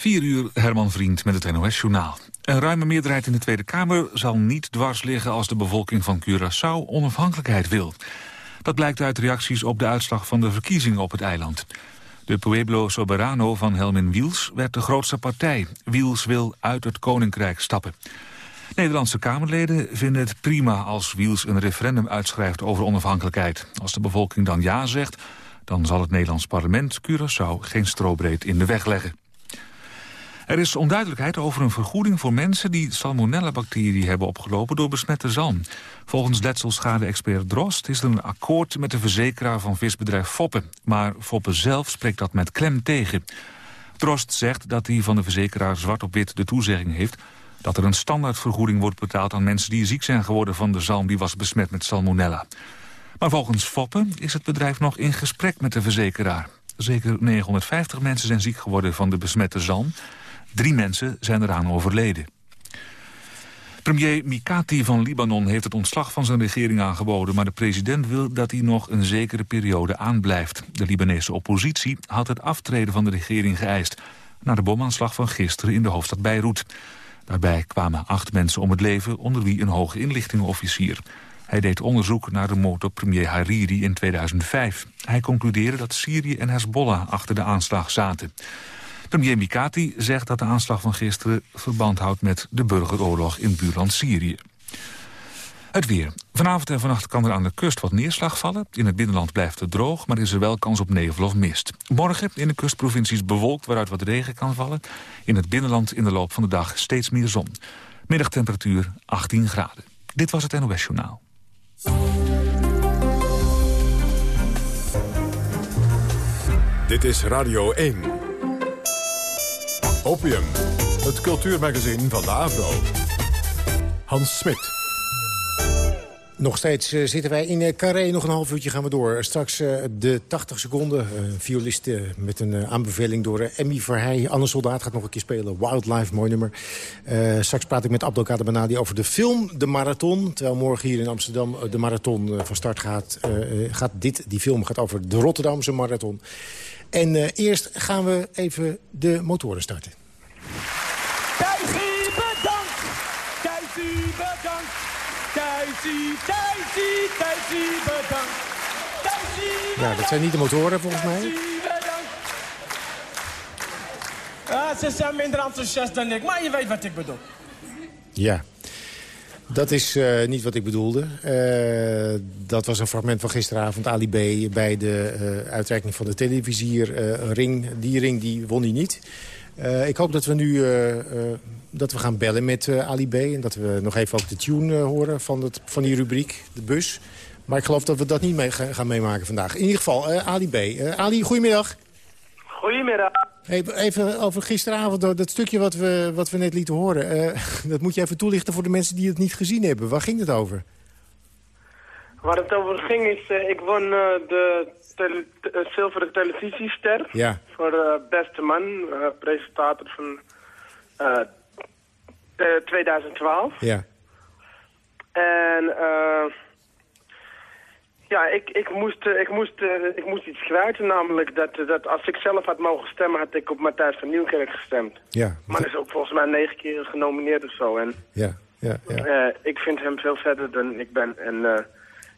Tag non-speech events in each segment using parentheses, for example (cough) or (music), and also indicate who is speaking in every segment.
Speaker 1: 4 uur, Herman Vriend met het NOS-journaal. Een ruime meerderheid in de Tweede Kamer zal niet dwars liggen... als de bevolking van Curaçao onafhankelijkheid wil. Dat blijkt uit reacties op de uitslag van de verkiezingen op het eiland. De Pueblo Soberano van Helmin Wiels werd de grootste partij. Wiels wil uit het koninkrijk stappen. Nederlandse Kamerleden vinden het prima als Wiels een referendum uitschrijft over onafhankelijkheid. Als de bevolking dan ja zegt, dan zal het Nederlands parlement Curaçao geen strobreed in de weg leggen. Er is onduidelijkheid over een vergoeding voor mensen die salmonella-bacterie hebben opgelopen door besmette zalm. Volgens letselschade-expert Drost is er een akkoord met de verzekeraar van visbedrijf Foppen. Maar Foppen zelf spreekt dat met klem tegen. Drost zegt dat hij van de verzekeraar zwart op wit de toezegging heeft dat er een standaardvergoeding wordt betaald aan mensen die ziek zijn geworden van de zalm die was besmet met salmonella. Maar volgens Foppen is het bedrijf nog in gesprek met de verzekeraar. Zeker 950 mensen zijn ziek geworden van de besmette zalm. Drie mensen zijn eraan overleden. Premier Mikati van Libanon heeft het ontslag van zijn regering aangeboden... maar de president wil dat hij nog een zekere periode aanblijft. De Libanese oppositie had het aftreden van de regering geëist... na de bomaanslag van gisteren in de hoofdstad Beirut. Daarbij kwamen acht mensen om het leven, onder wie een hoge inlichtingenofficier. Hij deed onderzoek naar de moord op premier Hariri in 2005. Hij concludeerde dat Syrië en Hezbollah achter de aanslag zaten. Premier Mikati zegt dat de aanslag van gisteren verband houdt met de burgeroorlog in buurland Syrië. Het weer. Vanavond en vannacht kan er aan de kust wat neerslag vallen. In het binnenland blijft het droog, maar is er wel kans op nevel of mist. Morgen in de kustprovincies bewolkt waaruit wat regen kan vallen. In het binnenland in de loop van de dag steeds meer zon. Middagtemperatuur 18 graden. Dit was het NOS Journaal.
Speaker 2: Dit is Radio 1. Opium, het cultuurmagazin van de Avro. Hans Smit.
Speaker 3: Nog steeds uh, zitten wij in uh, Carré. Nog een half uurtje gaan we door. Straks uh, de 80 seconden. violist met een aanbeveling door Emmy Verheij. Anne Soldaat gaat nog een keer spelen. Wildlife, mooi nummer. straks praat ik met Abdelkader Benadi over de film De Marathon. Terwijl morgen hier in Amsterdam de marathon van start gaat. gaat dit, die film gaat over de Rotterdamse marathon. En eerst gaan we even de motoren starten.
Speaker 4: Thijsie, bedankt! Thijsie, bedankt! Thijsie, Thijsie, Thijsie, bedankt! Thijsie,
Speaker 3: Ja, dat zijn niet de motoren volgens mij.
Speaker 4: Ah, ze zijn minder enthousiast dan ik, maar je weet wat ik bedoel.
Speaker 3: Ja. Dat is uh, niet wat ik bedoelde. Uh, dat was een fragment van gisteravond. Ali B bij de uh, uitreiking van de televisie. ring, die ring die won hij niet. Ik hoop dat we nu dat we gaan bellen met Ali B. En dat we nog even ook de tune horen van, het, van die rubriek, de bus. Maar ik geloof dat we dat niet mee gaan meemaken vandaag. In ieder geval, Ali B. Ali, goedemiddag.
Speaker 5: Goedemiddag.
Speaker 3: Even over gisteravond, dat stukje wat we, wat we net lieten horen. (laughs) Dat moet je even toelichten voor de mensen die het niet gezien hebben. Waar ging het over?
Speaker 5: Waar het over ging is, uh, ik won uh, de tele zilveren televisiester.
Speaker 3: Ja.
Speaker 5: Voor beste man, presentator van 2012.
Speaker 3: Ja.
Speaker 5: En... Ja, ik, ik, moest, ik, moest, ik moest iets kwijt, namelijk dat, dat als ik zelf had mogen stemmen, had ik op Matthijs van Nieuwkerk gestemd.
Speaker 3: Ja.
Speaker 5: Maar is ook volgens mij negen keer genomineerd of zo. En,
Speaker 3: ja, ja, ja.
Speaker 5: Ik vind hem veel verder dan ik ben. En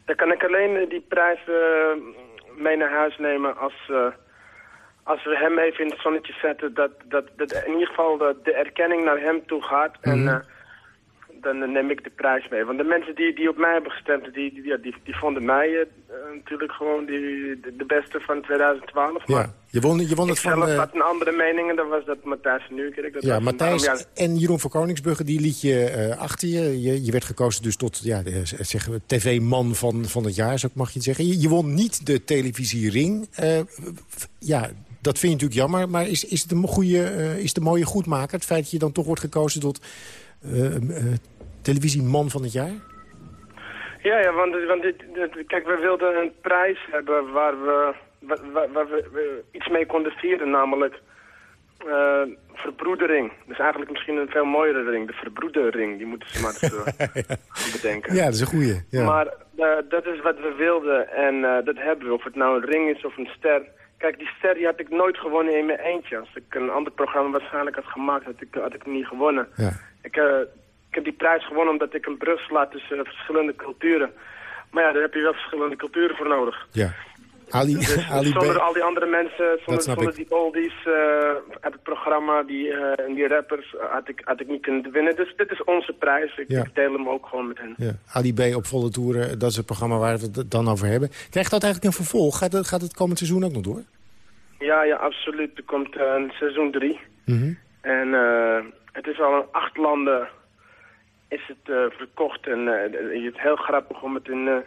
Speaker 5: dan kan ik alleen die prijs uh, mee naar huis nemen als, als we hem even in het zonnetje zetten. Dat, dat, dat in ieder geval de, de erkenning naar hem toe gaat. Mm. En dan neem ik de prijs mee. Want de mensen die, die op mij hebben gestemd, die, die, die, die vonden mij uh, natuurlijk gewoon die, de, de, beste van 2012.
Speaker 3: Ja, je won, je won het van...
Speaker 5: Ik uh, had een andere mening en dat was dat Matthijs van Nieuwkerk. Dat
Speaker 3: ja, Matthijs ja. en Jeroen van Koningsbrugge, die liet je uh, achter je. je. je. werd gekozen dus tot ja, zeg, tv-man van, van het jaar, zo mag je het zeggen. Je, je won niet de televisiering. ja, dat vind je natuurlijk jammer, maar is, is, het een goede, is het een mooie goedmaker? Het feit dat je dan toch wordt gekozen tot... Uh, uh, televisieman van het jaar?
Speaker 5: Ja, ja want, want dit, dit, kijk, we wilden een prijs hebben waar we, waar, waar we iets mee konden vieren, namelijk uh, verbroedering. Dus eigenlijk misschien een veel mooiere ring, de verbroedering. Die moeten ze maar eens (laughs) ja. bedenken.
Speaker 3: Ja, dat is een goeie. Ja.
Speaker 5: Maar dat is wat we wilden en dat hebben we. Of het nou een ring is of een ster. Kijk, die ster die had ik nooit gewonnen in mijn eentje. Als ik een ander programma waarschijnlijk had gemaakt, had ik, had ik hem niet gewonnen.
Speaker 3: Ja.
Speaker 5: Ik, eh, ik heb die prijs gewonnen omdat ik een brug sla tussen eh, verschillende culturen. Maar ja, daar heb je wel verschillende culturen voor nodig.
Speaker 3: Ja. Ali,
Speaker 5: Dus (laughs)
Speaker 3: Ali
Speaker 5: zonder al die andere mensen, zonder, zonder die oldies eh, uit het programma die, eh, en die rappers, eh, had, ik, had ik niet kunnen winnen. Dus dit is onze prijs. Ik,
Speaker 3: Ja.
Speaker 5: ik deel hem ook gewoon met hen.
Speaker 3: Ja. Ali B op volle toeren, dat is het programma waar we het dan over hebben. Krijgt dat eigenlijk een vervolg? Gaat het, gaat het komend seizoen ook nog door?
Speaker 5: Ja, ja, absoluut. Er komt eh, een seizoen 3.
Speaker 3: Mhm.
Speaker 5: En eh, het is al in acht landen is het eh, verkocht. En eh, het is heel grappig om het in, eh,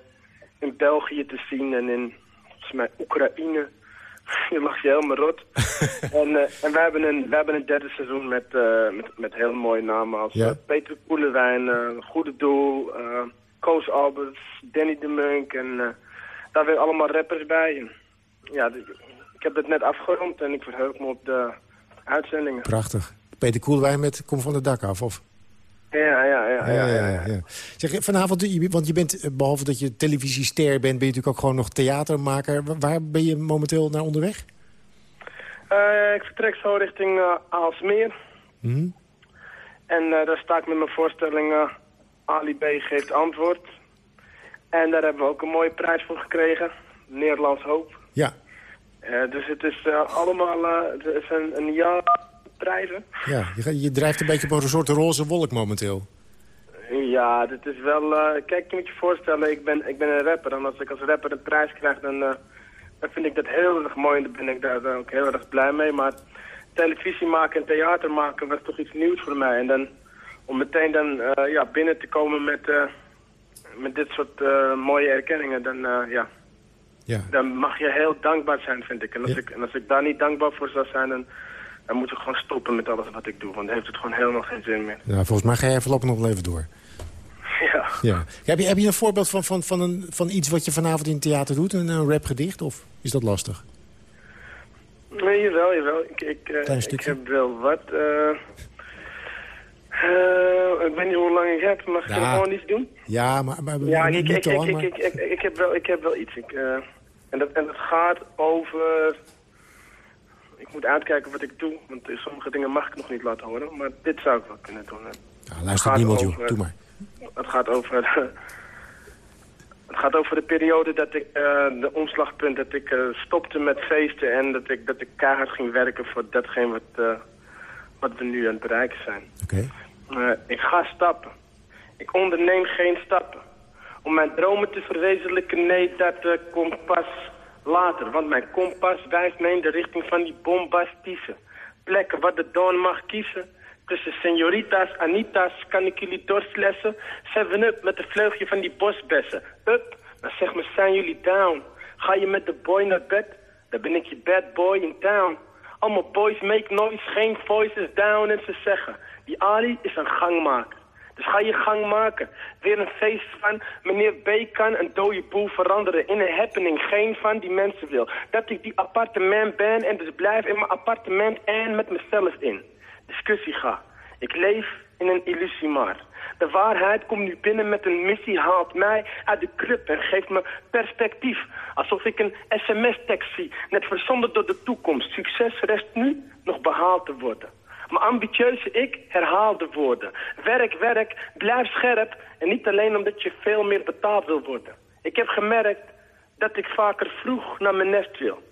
Speaker 5: in België te zien en in volgens mij Oekraïne. (laughs) Je lag je helemaal rot. (laughs) en en we, hebben een, we hebben een derde seizoen met, met, met hele mooie namen als
Speaker 3: Ja.
Speaker 5: Peter Koelewijn, Goede Doel, Koos Albers, Danny de Munk. En daar weer allemaal rappers bij. Ja, de- ik heb het net afgerond en ik verheug me op de uitzendingen.
Speaker 3: Prachtig. Peter Koelwijn met Kom van het dak af, of?
Speaker 5: Ja, ja, ja. ja.
Speaker 3: Zeg, vanavond, want je bent, eh, behalve dat je televisiester bent... ben je natuurlijk ook gewoon nog theatermaker. Wa- Waar ben je momenteel naar onderweg?
Speaker 5: Eh, ik vertrek zo richting eh, Aalsmeer.
Speaker 3: Mhm.
Speaker 5: En daar sta ik met mijn voorstelling Ali B geeft antwoord. En daar hebben we ook een mooie prijs voor gekregen. Nederlands Hoop.
Speaker 3: Ja,
Speaker 5: dus het is allemaal het is een, een jaar prijzen.
Speaker 3: ja. Je, je drijft een beetje op een soort roze wolk momenteel.
Speaker 5: Ja, dit is wel... eh, kijk, je moet je voorstellen, ik ben, ik ben een rapper. En als ik als rapper een prijs krijg, dan, eh, dan vind ik dat heel erg mooi. En dan ben ik daar dan ook heel erg blij mee. Maar televisie maken en theater maken was toch iets nieuws voor mij. En dan om meteen dan eh, ja, binnen te komen met, eh, met dit soort eh, mooie erkenningen, dan, eh, ja,
Speaker 3: Ja.
Speaker 5: dan mag je heel dankbaar zijn, vind ik. En als,
Speaker 3: Ja.
Speaker 5: ik, en als ik daar niet dankbaar voor zou zijn, dan, dan moet ik gewoon stoppen met alles wat ik doe. Want dan heeft het gewoon helemaal geen zin meer.
Speaker 3: Nou, volgens mij ga jij voorlopig nog wel even door.
Speaker 5: Ja.
Speaker 3: Ja. Heb, je, heb je een voorbeeld van, van, van, een, van iets wat je vanavond in het theater doet? Een, een rapgedicht? Of is dat lastig?
Speaker 5: Nee, jawel, jawel. Ik, ik, eh, ik heb wel wat. eh eh, ik weet niet hoe lang ik heb. Mag ik
Speaker 3: Ja.
Speaker 5: er gewoon iets doen?
Speaker 3: Ja, maar, maar
Speaker 5: Ja, ik, ik, ik, ik,
Speaker 3: maar-
Speaker 5: ik, ik, ik heb wel, ik heb wel iets. Ik, en, dat, en dat gaat over... Ik moet uitkijken wat ik doe, want sommige dingen mag ik nog niet laten horen. Maar dit zou ik wel kunnen doen.
Speaker 3: Ja, luistert
Speaker 5: gaat
Speaker 3: niemand, joh.
Speaker 5: over-
Speaker 3: Doe maar.
Speaker 5: Het gaat over... (laughs) het gaat over de periode dat ik... eh, de omslagpunt dat ik eh, stopte met feesten... en dat ik, dat ik keihard ging werken voor datgene wat, eh, wat we nu aan het bereiken zijn.
Speaker 3: Oké.
Speaker 5: Ik ga stappen. Ik onderneem geen stappen. Om mijn dromen te verwezenlijken, nee, dat komt pas later. Want mijn kompas wijst me in de richting van die bombastische plekken waar de Don mag kiezen. Tussen senoritas, Anita's, kan ik jullie doorslessen. Seven up met de vleugje van die bosbessen. Up, dan zeg me, zijn jullie down? Ga je met de boy naar bed? Dan ben ik je bad boy in town. Allemaal boys make noise, geen voices down en ze zeggen... Die Ali is een gangmaker. Dus ga je gang maken. Weer een feest van meneer B kan een dode boel veranderen in een happening. Geen van die mensen wil. Dat ik die appartement ben en dus blijf in mijn appartement en met mezelf in. Discussie ga. Ik leef in een illusie maar. De waarheid komt nu binnen met een missie, haalt mij uit de krip en geeft me perspectief. Alsof ik een sms-tekst zie, net verzonden door de toekomst. Succes rest nu nog behaald te worden. Maar ambitieuze ik herhaal de woorden. Werk, werk, blijf scherp. En niet alleen omdat je veel meer betaald wil worden. Ik heb gemerkt dat ik vaker vroeg naar mijn nest wil.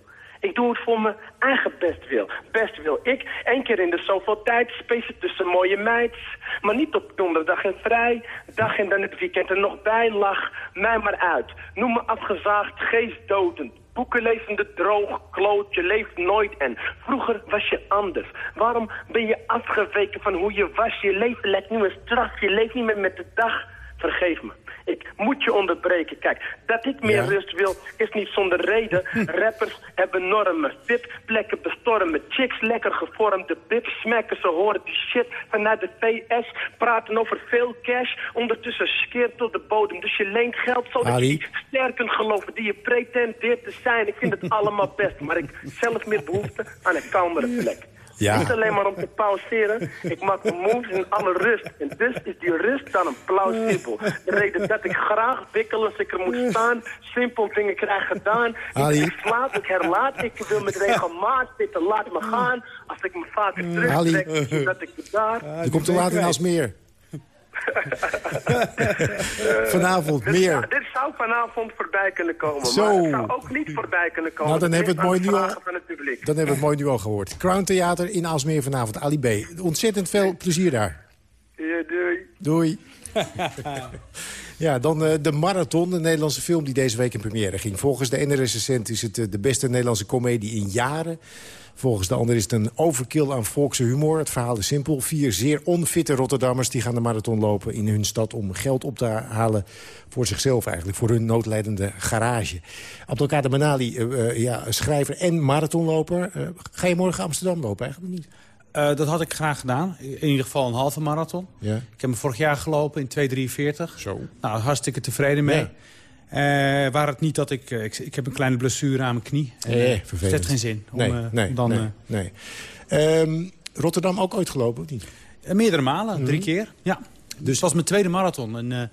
Speaker 5: Ik doe het voor mijn eigen best wil. Best wil ik één keer in de zoveel tijd spacen tussen mooie meids. Maar niet op donderdag en vrij. Dag en dan het weekend er nog bij lag. Mij maar uit. Noem me afgezaagd, geestdodend. Boekenlezende droog, kloot, je leeft nooit en vroeger was je anders. Waarom ben je afgeweken van hoe je was? Je leven lijkt nu een straf, je leeft niet meer met de dag. Vergeef me. Ik moet je onderbreken. Kijk, dat ik meer
Speaker 3: Ja.
Speaker 5: rust wil, is niet zonder reden. (laughs) Rappers hebben normen. VIP-plekken bestormen. Chicks lekker gevormde bips smekken. Ze horen die shit vanuit de VS. Praten over veel cash. Ondertussen skeert tot de bodem. Dus je leent geld zodat
Speaker 3: Ali?
Speaker 5: je die ster kunt geloven die je pretendeert te zijn. Ik vind het (laughs) allemaal best. Maar ik zelf meer behoefte aan een kalmere plek.
Speaker 3: Ja.
Speaker 5: Niet alleen maar om te pauzeren. Ik maak moves in alle rust. En dus is die rust dan een plausibel. De reden dat ik graag wikkel als ik er moet staan. Simpel dingen krijg gedaan.
Speaker 3: Ali.
Speaker 5: Ik slaap, ik herlaat. Ik wil met regelmaat zitten. Laat me gaan. Als ik me vaker terugtrek, dat ik daar...
Speaker 3: Je komt te laat in Alsmeer. Vanavond
Speaker 5: Dit zou,
Speaker 3: meer.
Speaker 5: dit zou vanavond voorbij kunnen komen.
Speaker 3: Zo.
Speaker 5: Maar het zou ook niet voorbij kunnen komen.
Speaker 3: Nou, dan hebben we het mooi nu al-
Speaker 5: Vragen van het publiek.
Speaker 3: Dan hebben we het mooi nu al gehoord. Crown Theater in Aalsmeer vanavond. Ali B. Ontzettend veel plezier daar.
Speaker 5: Ja, doei.
Speaker 3: Doei. (laughs) ja, dan eh, de Marathon, de Nederlandse film die deze week in première ging. Volgens de ene recensent is het eh, de beste Nederlandse komedie in jaren. Volgens de ander is het een overkill aan volkse humor. Het verhaal is simpel. Vier zeer onfitte Rotterdammers die gaan de marathon lopen in hun stad... om geld op te halen voor zichzelf eigenlijk, voor hun noodlijdende garage. Abdelkader Manali, eh, eh, ja, schrijver en marathonloper. Eh, ga je morgen Amsterdam lopen eigenlijk niet?
Speaker 6: Dat had ik graag gedaan. In ieder geval een halve marathon.
Speaker 3: Ja.
Speaker 6: Ik heb hem vorig jaar gelopen in 2,43.
Speaker 3: Zo.
Speaker 6: Nou, hartstikke tevreden mee.
Speaker 3: Ja.
Speaker 6: Eh, waar het niet dat ik, eh, ik... Ik heb een kleine blessure aan mijn knie.
Speaker 3: Eh,
Speaker 6: eh,
Speaker 3: vervelend.
Speaker 6: Het heeft geen zin. Om,
Speaker 3: Nee, nee,
Speaker 6: om dan,
Speaker 3: nee,
Speaker 6: eh,
Speaker 3: nee. Ehm, Rotterdam ook ooit gelopen, of niet?
Speaker 6: meerdere malen,
Speaker 3: Mhm.
Speaker 6: drie keer. Ja. Dus het was mijn tweede marathon. En,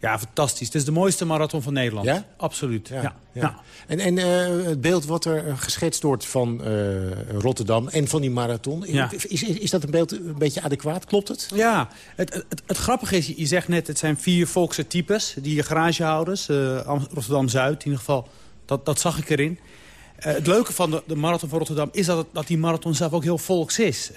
Speaker 6: ja, fantastisch. Het is de mooiste marathon van Nederland.
Speaker 3: Ja?
Speaker 6: Absoluut. Ja.
Speaker 3: Ja,
Speaker 6: Ja.
Speaker 3: ja. En, en eh, het beeld wat er eh, geschetst wordt van eh, Rotterdam en van die marathon...
Speaker 6: Ja.
Speaker 3: Is, is, is dat een beeld een beetje adequaat? Klopt het?
Speaker 6: Ja, het, het, het grappige is, je zegt net, het zijn vier volkse types. Die garagehouders, eh, Am- Rotterdam-Zuid in ieder geval, dat, dat zag ik erin. Het leuke van de, de marathon van Rotterdam is dat, dat die marathon zelf ook heel volks is.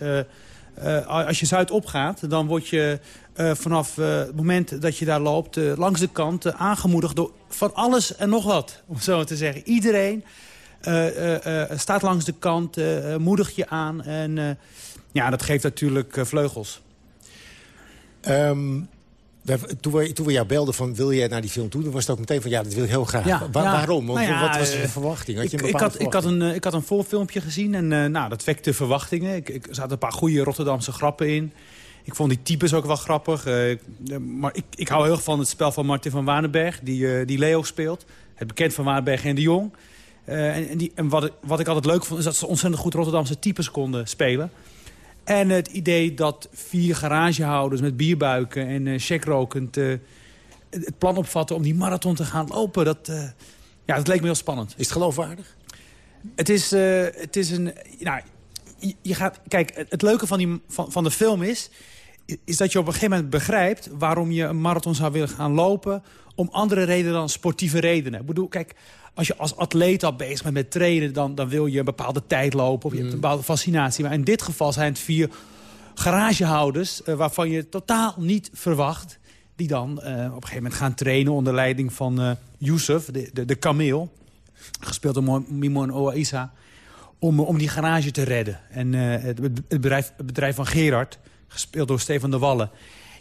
Speaker 6: Eh, als je Zuid opgaat, dan word je eh, vanaf eh, het moment dat je daar loopt... langs de kant aangemoedigd door van alles en nog wat, (laughs) om zo te zeggen. Iedereen staat langs de kant, moedigt je aan en... ja, dat geeft natuurlijk vleugels.
Speaker 3: Ehm, toen, we, toen we jou belden van wil jij naar die film toe... dan was het ook meteen van ja, dat wil ik heel graag.
Speaker 6: Ja,
Speaker 3: Wa-
Speaker 6: ja.
Speaker 3: Waarom? Want,
Speaker 6: Nou ja,
Speaker 3: wat was de
Speaker 6: eh,
Speaker 3: verwachting? Had je
Speaker 6: Ik,
Speaker 3: een
Speaker 6: ik,
Speaker 3: bepaalde
Speaker 6: had, ik, had een, eh, ik had een voorfilmpje gezien en eh, nou, dat wekte verwachtingen. Ik, ik, er zaten een paar goede Rotterdamse grappen in. Ik vond die types ook wel grappig. maar ik, ik hou heel erg van het spel van Martin van Waardenberg, die, die Leo speelt. Het bekend van Waardenberg en de Jong. En en, die, en wat, wat ik altijd leuk vond, is dat ze ontzettend goed Rotterdamse types konden spelen. En het idee dat vier garagehouders met bierbuiken en eh checkrokend... eh, het plan opvatten om die marathon te gaan lopen, dat, eh, ja, dat leek me heel spannend.
Speaker 3: Is het geloofwaardig?
Speaker 6: Het is, het is een... Nou, je, je gaat, kijk, het, het leuke van, die, van, van de film is... is dat je op een gegeven moment begrijpt... waarom je een marathon zou willen gaan lopen... om andere redenen dan sportieve redenen. Ik bedoel, kijk, als je als atleet al bezig bent met trainen... dan, dan wil je een bepaalde tijd lopen of je hebt een bepaalde fascinatie. Maar in dit geval zijn het vier garagehouders... eh, waarvan je totaal niet verwacht... die dan eh, op een gegeven moment gaan trainen onder leiding van eh Youssef, de, de, de kameel gespeeld door Mo- Mimon Oaisa... Om, om die garage te redden. En het, het bedrijf, het bedrijf van Gerard, gespeeld door Stefan de Wallen...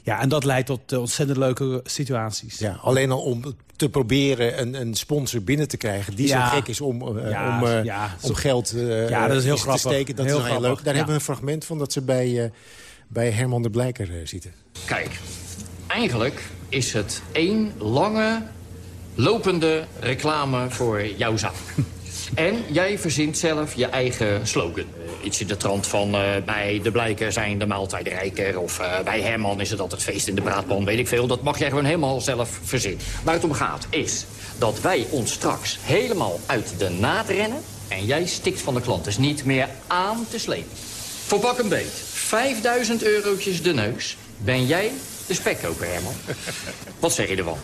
Speaker 6: Ja, en dat leidt tot eh, ontzettend leuke situaties.
Speaker 3: Ja, alleen al om te proberen een, een sponsor binnen te krijgen... die
Speaker 6: Ja.
Speaker 3: zo gek is om, eh,
Speaker 6: Ja,
Speaker 3: om, eh,
Speaker 6: ja,
Speaker 3: om
Speaker 6: zo-
Speaker 3: geld eh,
Speaker 6: Ja, dat is heel
Speaker 3: te
Speaker 6: grappig.
Speaker 3: steken. Dat
Speaker 6: Heel
Speaker 3: is wel heel
Speaker 6: grappig,
Speaker 3: leuk. Daar
Speaker 6: ja.
Speaker 3: hebben we een fragment van dat ze bij, eh, bij Herman de Blijker eh, zitten.
Speaker 7: Kijk, eigenlijk is het één lange, lopende reclame voor jouw zaak. En jij verzint zelf je eigen slogan. Eh, iets in de trant van eh, bij de Blijker zijn de maaltijden rijker... of eh, bij Herman is het altijd feest in de braadpan, weet ik veel. Dat mag jij gewoon helemaal zelf verzinnen. Waar het om gaat is dat wij ons straks helemaal uit de naad rennen... en jij stikt van de klant dus niet meer aan te slepen. Voor pak een beet, 5000 eurotjes de neus. Ben jij de spekkoper, Herman? Wat zeg je ervan?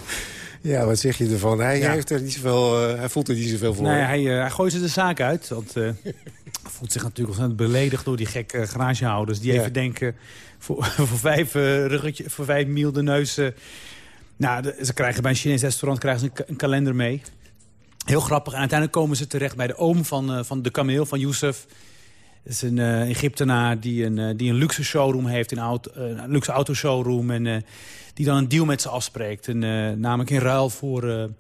Speaker 3: Ja, wat zeg je ervan? Hij,
Speaker 6: Ja.
Speaker 3: heeft er niet zoveel, eh, hij voelt er niet zoveel voor.
Speaker 6: Nee, hij, eh, hij gooit ze de zaak uit. Want hij voelt zich natuurlijk ontzettend beledigd door die gekke garagehouders. Die
Speaker 3: Ja.
Speaker 6: even denken, voor, (laughs) voor, vijf, ruggetje, voor vijf mil de neus... eh, nou, de- ze krijgen bij een Chinees restaurant krijgen ze een, ka- een kalender mee. Heel grappig. En uiteindelijk komen ze terecht bij de oom van, van de kameel, van Youssef. Dat is een eh, Egyptenaar die een, eh, die een luxe showroom heeft, een, auto, eh, een luxe autoshowroom. En eh, die dan een deal met ze afspreekt. En, namelijk in ruil voor...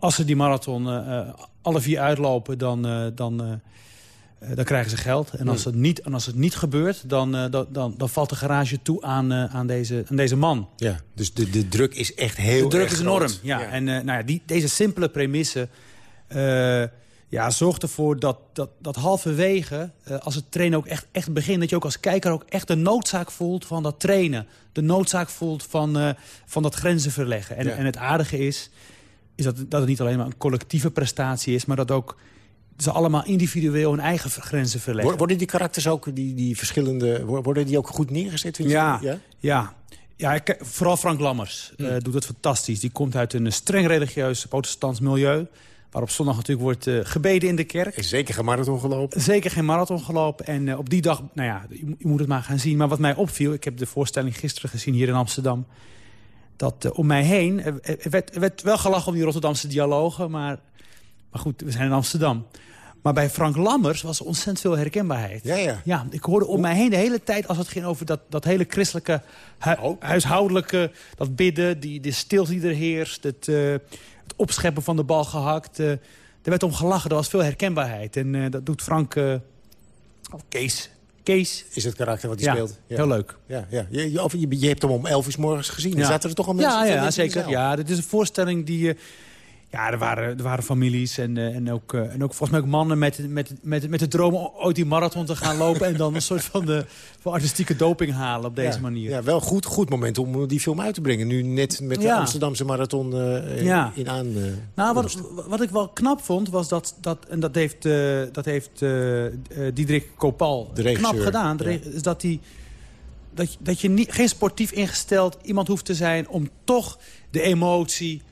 Speaker 6: als ze die marathon alle vier uitlopen, dan, dan, dan krijgen ze geld. En als, het niet, en als het niet gebeurt, dan, dan, dan, dan valt de garage toe aan, aan, deze, aan deze man.
Speaker 3: Ja, dus de, de druk is echt heel
Speaker 6: De druk
Speaker 3: erg
Speaker 6: is enorm, ja. En nou ja, die, deze simpele premisse... eh, ja, zorg ervoor dat, dat, dat halverwege, uh, als het trainen ook echt, echt begint... dat je ook als kijker ook echt de noodzaak voelt van dat trainen. De noodzaak voelt van, uh, van dat grenzen verleggen. En,
Speaker 3: Ja.
Speaker 6: en het aardige is, is dat, dat het niet alleen maar een collectieve prestatie is... maar dat ook ze allemaal individueel hun eigen grenzen verleggen.
Speaker 3: Wor- Worden die karakters ook, die, die verschillende... wor- worden die ook goed neergezet? vind je?
Speaker 6: Ja,
Speaker 3: ja?
Speaker 6: ja. ja. ik- vooral Frank Lammers eh,
Speaker 3: Hmm.
Speaker 6: doet het fantastisch. Die komt uit een streng religieus protestants milieu... waar op zondag natuurlijk wordt eh, gebeden in de kerk.
Speaker 3: Is zeker geen marathon gelopen?
Speaker 6: Zeker geen marathon gelopen. En eh, op die dag, nou ja, je, moet- het maar gaan zien. Maar wat mij opviel, ik heb de voorstelling gisteren gezien hier in Amsterdam... dat eh, om mij heen, er, er werd, er werd wel gelachen om die Rotterdamse dialogen... maar, maar goed, we zijn in Amsterdam. Maar bij Frank Lammers was er ontzettend veel herkenbaarheid.
Speaker 3: Ja, ja.
Speaker 6: Ja, ik hoorde om mij heen de hele tijd, als het ging over dat, dat hele christelijke, hu-
Speaker 3: Oh.
Speaker 6: huishoudelijke, dat bidden, die, de stilte die er heerst, het, het opscheppen van de bal gehakt. eh, er werd om gelachen, er was veel herkenbaarheid. En eh, dat doet Frank... eh, Kees. Kees.
Speaker 3: Is het karakter wat hij
Speaker 6: Ja,
Speaker 3: speelt?
Speaker 6: heel leuk.
Speaker 3: Ja, ja. Je, je, of je, je hebt hem om elf uur morgens gezien. Er zaten er toch al mensen
Speaker 6: Ja, ja zeker. Ja, dit is een voorstelling die... eh, ja, er waren, er waren families en, eh, en, ook, eh, en ook volgens mij ook mannen met, met, met, met de droom om ooit die marathon te gaan lopen... en dan een soort van, de, van artistieke doping halen op deze
Speaker 3: ja,
Speaker 6: manier.
Speaker 3: Ja, wel goed, goed moment om die film uit te brengen. Nu net met de
Speaker 6: Ja.
Speaker 3: Amsterdamse marathon eh,
Speaker 6: Ja.
Speaker 3: in aan.
Speaker 6: Nou, wat, wat ik wel knap vond, was dat, dat en dat heeft, dat heeft Diederik Kopal knap gedaan, is dat, die, dat, dat je niet, geen sportief ingesteld iemand hoeft te zijn... om toch de emotie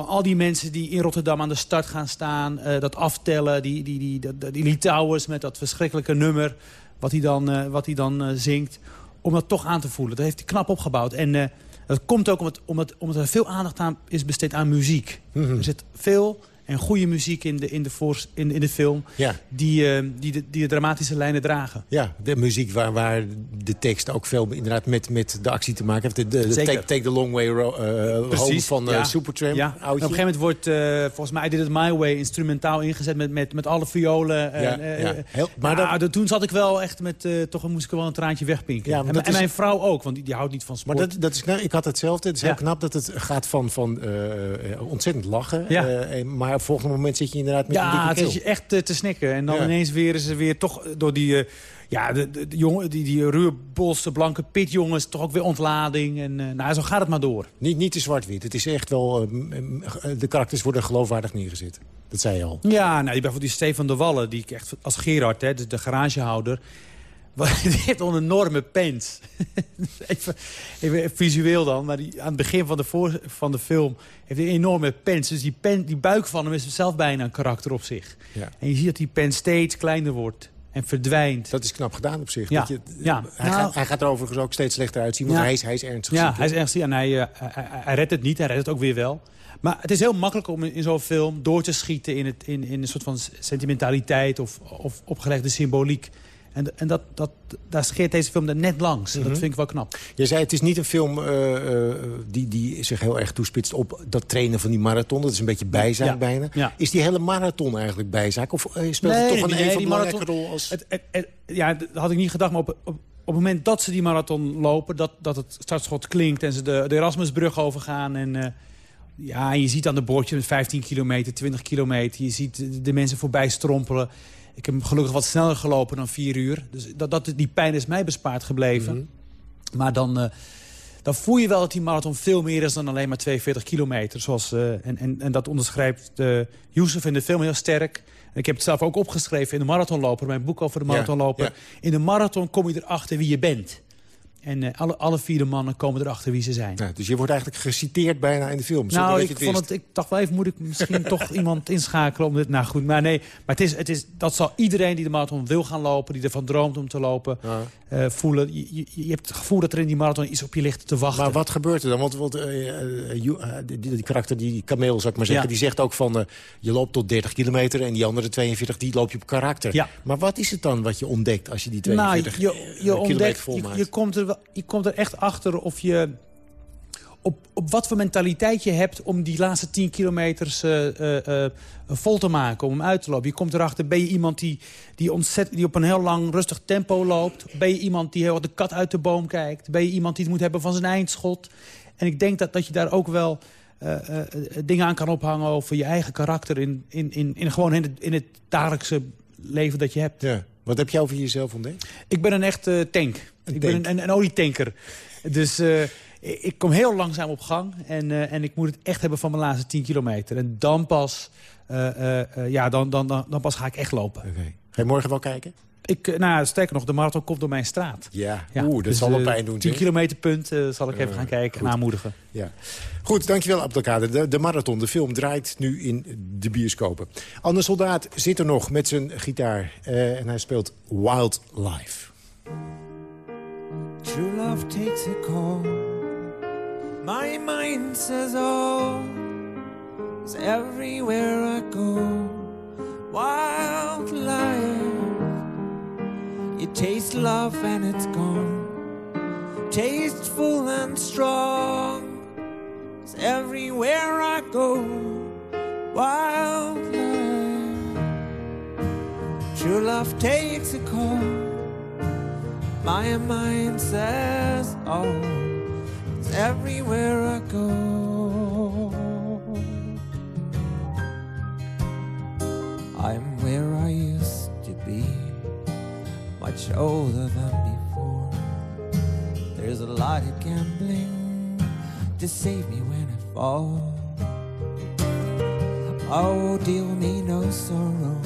Speaker 6: van al die mensen die in Rotterdam aan de start gaan staan... eh, dat aftellen, die, die, die, die, die Litouwers met dat verschrikkelijke nummer... wat hij dan, eh, wat hij dan eh, zingt, om dat toch aan te voelen. Dat heeft hij knap opgebouwd. En dat komt ook omdat, omdat, omdat er veel aandacht aan is besteed aan muziek.
Speaker 3: Mhm.
Speaker 6: Er zit veel en goede muziek in de, in de, voor, in, in de film...
Speaker 3: Ja.
Speaker 6: Die, eh, die, de, die de dramatische lijnen dragen.
Speaker 3: Ja, de muziek waar, waar de tekst ook veel inderdaad met, met de actie te maken heeft. De, de, take, take the Long Way ro eh, Home van
Speaker 6: ja.
Speaker 3: Supertramp.
Speaker 6: Ja. Op een gegeven moment wordt, volgens mij, I Did It My Way... instrumentaal ingezet met, met, met alle violen. En,
Speaker 3: Ja, Heel- maar dat-
Speaker 6: toen zat ik wel echt met... toch moest ik wel een traantje wegpinken. En, en
Speaker 3: is-
Speaker 6: mijn vrouw ook, want die, die houdt niet van sport.
Speaker 3: Maar dat, dat is knap. Ik had hetzelfde. Het is heel knap dat het gaat van, van ontzettend lachen. Maar het volgende moment zit je inderdaad met een
Speaker 6: ja,
Speaker 3: dikke
Speaker 6: het is je echt eh, te snikken. En dan
Speaker 3: Ja.
Speaker 6: ineens weer is er weer toch door die... eh, ja, de, de, de jongen, die, die ruurbolste blanke pitjongens, toch ook weer ontlading. En eh, nou, zo gaat het maar door.
Speaker 3: Niet, niet te zwart-wit. Het is echt wel... de karakters worden geloofwaardig neergezet. Dat zei je al.
Speaker 6: Ja, nou, die bijvoorbeeld die Stefan de Wallen, die ik echt als Gerard, hè, de garagehouder... (laughs) Die heeft een enorme pens. (laughs) even, even visueel dan, maar die, aan het begin van de, voor, van de film heeft hij een enorme pens. Dus die, pen, die buik van hem is zelf bijna een karakter op zich.
Speaker 3: Ja.
Speaker 6: En je ziet dat die pen steeds kleiner wordt en verdwijnt.
Speaker 3: Dat is knap gedaan op zich.
Speaker 6: Ja,
Speaker 3: Dat je,
Speaker 6: ja.
Speaker 3: Hij,
Speaker 6: Nou-
Speaker 3: gaat, hij gaat er overigens ook steeds slechter uitzien. Want
Speaker 6: Ja.
Speaker 3: hij, is, hij is ernstig
Speaker 6: Ja,
Speaker 3: ziek,
Speaker 6: hij is ziek en hij, eh, hij, hij- hij redt het niet. Hij redt het ook weer wel. Maar het is heel makkelijk om in, in zo'n film door te schieten... in, het, in, in een soort van sentimentaliteit of, of opgelegde symboliek. En, en dat, dat, daar scheert deze film er net langs.
Speaker 3: Mhm.
Speaker 6: Dat vind ik wel knap.
Speaker 3: Je zei het is niet een film eh, eh, die, die zich heel erg toespitst op dat trainen van die marathon. Dat is een beetje bijzaak
Speaker 6: Ja,
Speaker 3: bijna.
Speaker 6: ja.
Speaker 3: Is die hele marathon eigenlijk bijzaak? Of eh, speelt het toch een
Speaker 6: nee,
Speaker 3: even
Speaker 6: die
Speaker 3: belangrijke
Speaker 6: marathon-
Speaker 3: rol als...
Speaker 6: Het, het, het- ja, dat had ik niet gedacht, maar op, op, op het moment dat ze die marathon lopen... dat, dat het startschot klinkt en ze de, de Erasmusbrug overgaan... en ja, je ziet aan de bordje met 15 kilometer, 20 kilometer... je ziet de mensen voorbij strompelen. Ik heb gelukkig wat sneller gelopen dan vier uur. Dus dat, dat, die pijn is mij bespaard gebleven. Maar dan, eh, dan voel je wel dat die marathon veel meer is dan alleen maar 42 kilometer. Zoals, eh, en, en, en dat onderschrijft uh, Youssef in de film heel sterk. En ik heb het zelf ook opgeschreven in de marathonloper, mijn boek over de marathonloper.
Speaker 3: ja.
Speaker 6: In de marathon kom je erachter wie je bent. En eh, alle, alle vier de mannen komen erachter wie ze zijn.
Speaker 3: Ja, dus je wordt eigenlijk geciteerd bijna in de film.
Speaker 6: Nou, ik,
Speaker 3: je het
Speaker 6: vond het, ik dacht wel even, moet ik misschien toch (laughs) iemand inschakelen om dit... Nou goed, maar nee, maar het is, het is, dat zal iedereen die de marathon wil gaan lopen... die ervan droomt om te lopen,
Speaker 3: Ja.
Speaker 6: eh, voelen. Je, je, je hebt het gevoel dat er in die marathon iets op je ligt te wachten.
Speaker 3: Maar wat gebeurt er dan? Want, want eh, die, die karakter, die kameel, zou ik maar zeggen...
Speaker 6: Ja.
Speaker 3: die zegt ook van, je loopt tot 30 kilometer... en die andere 42, die loop je op karakter. Maar wat is het dan wat je ontdekt als je die
Speaker 6: nou,
Speaker 3: 42
Speaker 6: je,
Speaker 3: eh,
Speaker 6: je,
Speaker 3: kilometer
Speaker 6: ontdekt, je,
Speaker 3: volmaakt?
Speaker 6: je, komt er, wel- je komt er echt achter of je... Op, op wat voor mentaliteit je hebt om die laatste 10 kilometers eh, eh, eh, vol te maken, om hem uit te lopen. Je komt erachter, ben je iemand die, die, ontzettend, die op een heel lang rustig tempo loopt? Ben je iemand die heel de kat uit de boom kijkt? Ben je iemand die het moet hebben van zijn eindschot? En ik denk dat, dat je daar ook wel dingen aan kan ophangen over je eigen karakter... in, in, in, in, gewoon in het, in het dagelijkse leven dat je hebt.
Speaker 8: Ja. Wat heb jij over jezelf ontdekt?
Speaker 6: Ik ben een echte tank. Ik ben een, een, een olietanker. Dus eh, ik kom heel langzaam op gang. En, uh, en ik moet het echt hebben van mijn laatste 10 kilometer. En dan pas, uh, ja, dan, dan, dan, dan, pas ga ik echt lopen.
Speaker 8: Okay. Ga je morgen wel kijken?
Speaker 6: Ik, nou, sterker nog, de marathon komt door mijn straat.
Speaker 8: Ja, ja. oeh, dat dus, zal wel pijn doen.
Speaker 6: 10 kilometer punt zal ik even gaan kijken en aanmoedigen.
Speaker 8: Ja. Goed, dankjewel Abdelkader. De, de marathon, de film, draait nu in de bioscopen. Anne Soldaat zit er nog met zijn gitaar. en hij speelt Wildlife. True love takes a call. My mind says, Oh, it's everywhere I go. Wildlife. You taste love and it's gone. Tasteful and strong. It's everywhere I go. Wildlife. True love takes a call. My mind says, oh, it's everywhere I go. I'm where I used to be, much older than before. There's a lot of gambling to save me when I fall. Oh, deal me no sorrow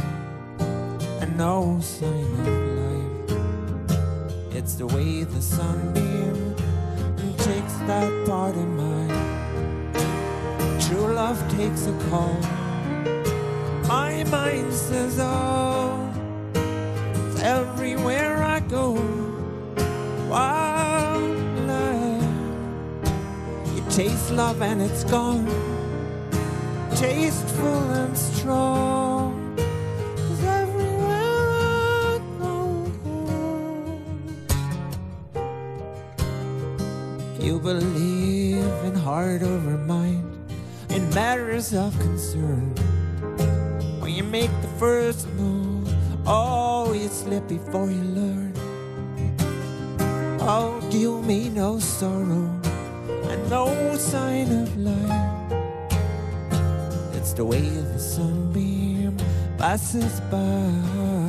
Speaker 8: and no sign of It's the way the sunbeam takes that part of mine. True love takes a call. My mind says, Oh, it's everywhere I go. Wild love. You taste love and it's gone. Tasteful and strong. Believe in heart over mind in matters of concern. When you make the first move, oh, you slip before you learn. Oh, deal me no sorrow and no sign of life. It's the way the sunbeam passes by.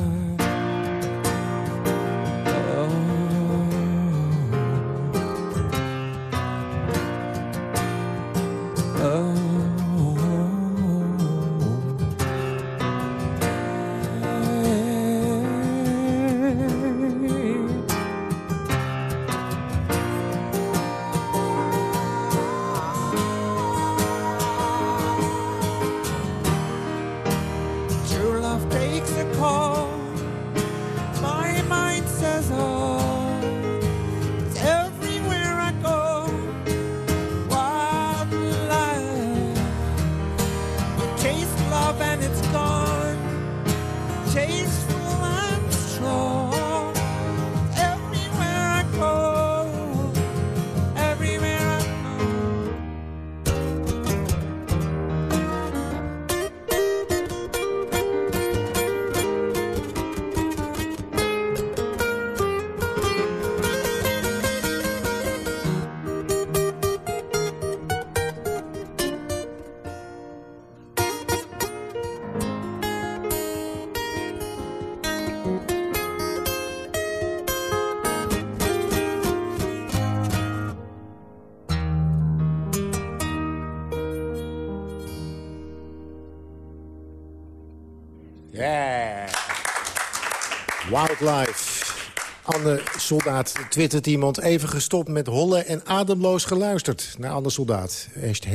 Speaker 8: Wildlife. Anne Soldaat twittert iemand even gestopt met hollen en ademloos geluisterd naar Anne Soldaat.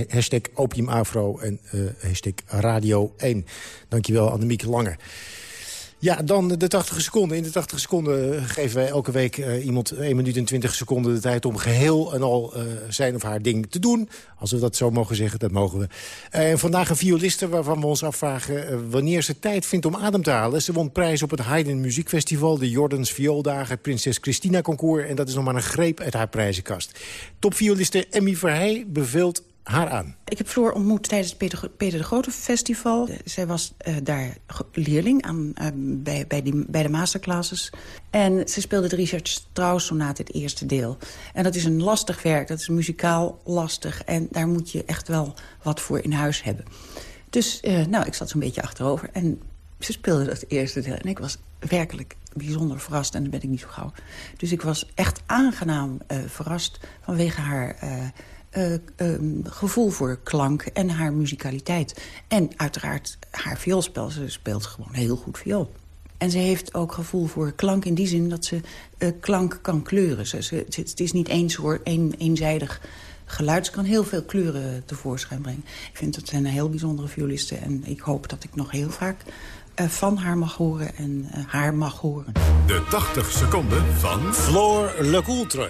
Speaker 8: Hashtag opiumafro en uh, hashtag radio 1. Dankjewel Annemieke Lange. Ja, dan de 80 seconden. In de 80 seconden geven wij elke week uh, iemand 1 minuut en 20 seconden de tijd... om geheel en al uh, zijn of haar ding te doen. Als we dat zo mogen zeggen, dat mogen we. En vandaag een violiste waarvan we ons afvragen... wanneer ze tijd vindt om adem te halen. Ze won prijs op het Haydn Muziekfestival... de Jordans Viooldagen, het Prinses Christina Concours... en dat is nog maar een greep uit haar prijzenkast. Topvioliste Emmy Verheij beveelt
Speaker 3: haar aan.
Speaker 9: Ik heb Floor ontmoet tijdens het Peter, Peter de Grote Festival. Zij was uh, daar leerling aan, bij, bij, die, bij de masterclasses. En ze speelde de Richard Strauss sonate het eerste deel. En dat is een lastig werk, dat is muzikaal lastig. En daar moet je echt wel wat voor in huis hebben. Dus uh, nou, ik zat zo'n beetje achterover en ze speelde dat eerste deel. En ik was werkelijk bijzonder verrast en dan ben ik niet zo gauw. Dus ik was echt aangenaam verrast vanwege haar... Uh, uh, um, gevoel voor klank en haar muzikaliteit. En uiteraard haar vioolspel. Ze speelt gewoon heel goed viool. En ze heeft ook gevoel voor klank in die zin dat ze uh, klank kan kleuren. Ze, ze, het is niet één soort, een, eenzijdig geluid. Ze kan heel veel kleuren tevoorschijn brengen. Ik vind dat een heel bijzondere violiste. En ik hoop dat ik nog heel vaak uh, van haar mag horen en uh, haar mag horen.
Speaker 2: De 80 seconden van...
Speaker 3: Floor Lecoultre.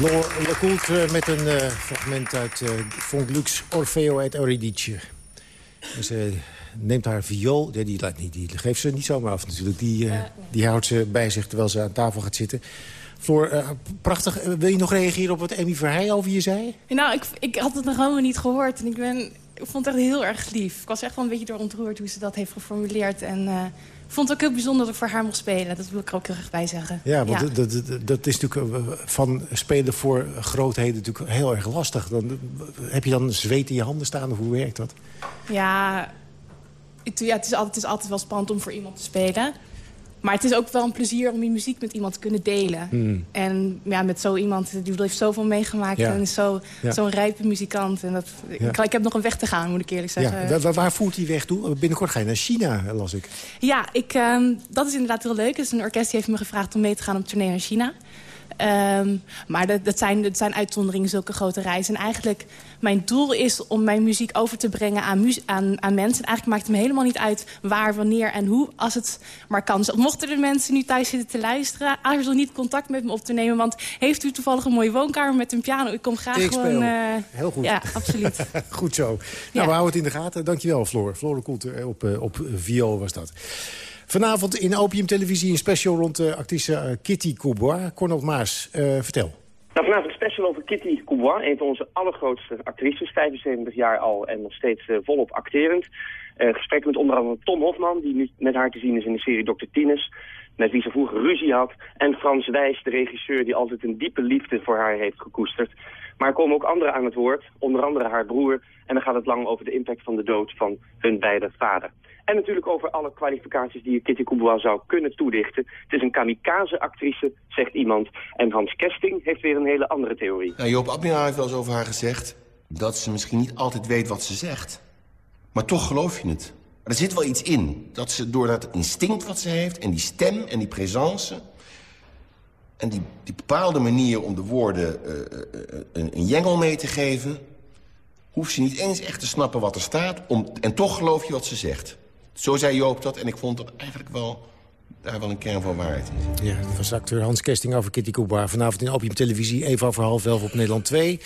Speaker 3: Floor Lecoultre met een uh, fragment uit uh, Von Gluck's Orfeo et Eurydice. Ze neemt haar viool, die, die, die, die, geeft ze niet zomaar af natuurlijk. Die, uh, die houdt ze bij zich terwijl ze aan tafel gaat zitten. Floor, prachtig. wil je nog reageren op wat Emmy Verheij over je zei?
Speaker 10: Nou, ik, ik had het nog helemaal niet gehoord. En ik, ben, ik vond het echt heel erg lief. Ik was echt wel een beetje door ontroerd hoe ze dat heeft geformuleerd. En ik vond het ook heel bijzonder dat ik voor haar mocht spelen. Dat wil ik er ook terug bij zeggen.
Speaker 3: Ja, want ja. Dat, dat, dat, is natuurlijk van spelen voor grootheden natuurlijk heel erg lastig. Dan, heb je dan zweet in je handen staan of hoe werkt dat?
Speaker 10: Ja, het, ja het, is altijd, het is altijd wel spannend om voor iemand te spelen. Maar het is ook wel een plezier om je muziek met iemand te kunnen delen.
Speaker 3: Hmm.
Speaker 10: En ja, met zo iemand, die heeft zoveel meegemaakt
Speaker 3: Ja.
Speaker 10: en zo'n
Speaker 3: Ja.
Speaker 10: zo rijpe muzikant. En dat,
Speaker 3: Ja.
Speaker 10: ik, ik heb nog een weg te gaan, moet ik eerlijk zeggen.
Speaker 3: Ja, waar, voert die weg toe? Binnenkort ga je naar China, las ik.
Speaker 10: Ja, ik, ehm, dat is inderdaad heel leuk. Dus een orkest heeft me gevraagd om mee te gaan op tournee naar China. Ehm, maar dat, dat, zijn, dat zijn uitzonderingen, zulke grote reizen. En eigenlijk, mijn doel is om mijn muziek over te brengen aan, aan, aan mensen. En eigenlijk maakt het me helemaal niet uit waar, wanneer en hoe, als het maar kan. Dus mochten er mensen nu thuis zitten te luisteren... aarzel niet contact met me op te nemen. Want heeft u toevallig een mooie woonkamer met een piano? Ik kom graag
Speaker 3: Ik
Speaker 10: gewoon... eh,
Speaker 3: Heel goed.
Speaker 10: Ja, absoluut. (laughs)
Speaker 3: Goed zo. Nou,
Speaker 10: Ja.
Speaker 3: we houden het in de gaten. Dankjewel, Floor. Floor de Koelter op, eh, op viool was dat. Vanavond in Opium Televisie een special rond de actrice eh, Kitty Coubois. Cornel Maas, eh, vertel.
Speaker 11: Nou, vanavond een special over Kitty Coubois, een van onze allergrootste actrices, 75 jaar al en nog steeds eh, volop acterend. Eh gesprek met onder andere Tom Hofman, die nu met haar te zien is in de serie Dr. Tines, met wie ze vroeger ruzie had. En Frans Wijs, de regisseur, die altijd een diepe liefde voor haar heeft gekoesterd. Maar er komen ook anderen aan het woord, onder andere haar broer. En dan gaat het lang over de impact van de dood van hun beide vader. En natuurlijk over alle kwalificaties die Kitty Coubois zou kunnen toedichten. Het is een kamikaze-actrice, zegt iemand. En Hans Kesting heeft weer een hele andere theorie.
Speaker 12: Nou, Joop Admiraal heeft wel eens over haar gezegd... dat ze misschien niet altijd weet wat ze zegt. Maar toch geloof je het. Er zit wel iets in. Dat ze door dat instinct wat ze heeft... en die stem en die présence... en die, die bepaalde manier om de woorden eh, eh, een, een jengel mee te geven... hoeft ze niet eens echt te snappen wat er staat... Om, en toch geloof je wat ze zegt. Zo zei Joop dat en ik vond dat eigenlijk wel daar wel een kern van waarheid in zit.
Speaker 3: Ja, dat was acteur Hans Kesting over Kitty Kuba. Vanavond in Opium Televisie, even over half elf op Nederland 2.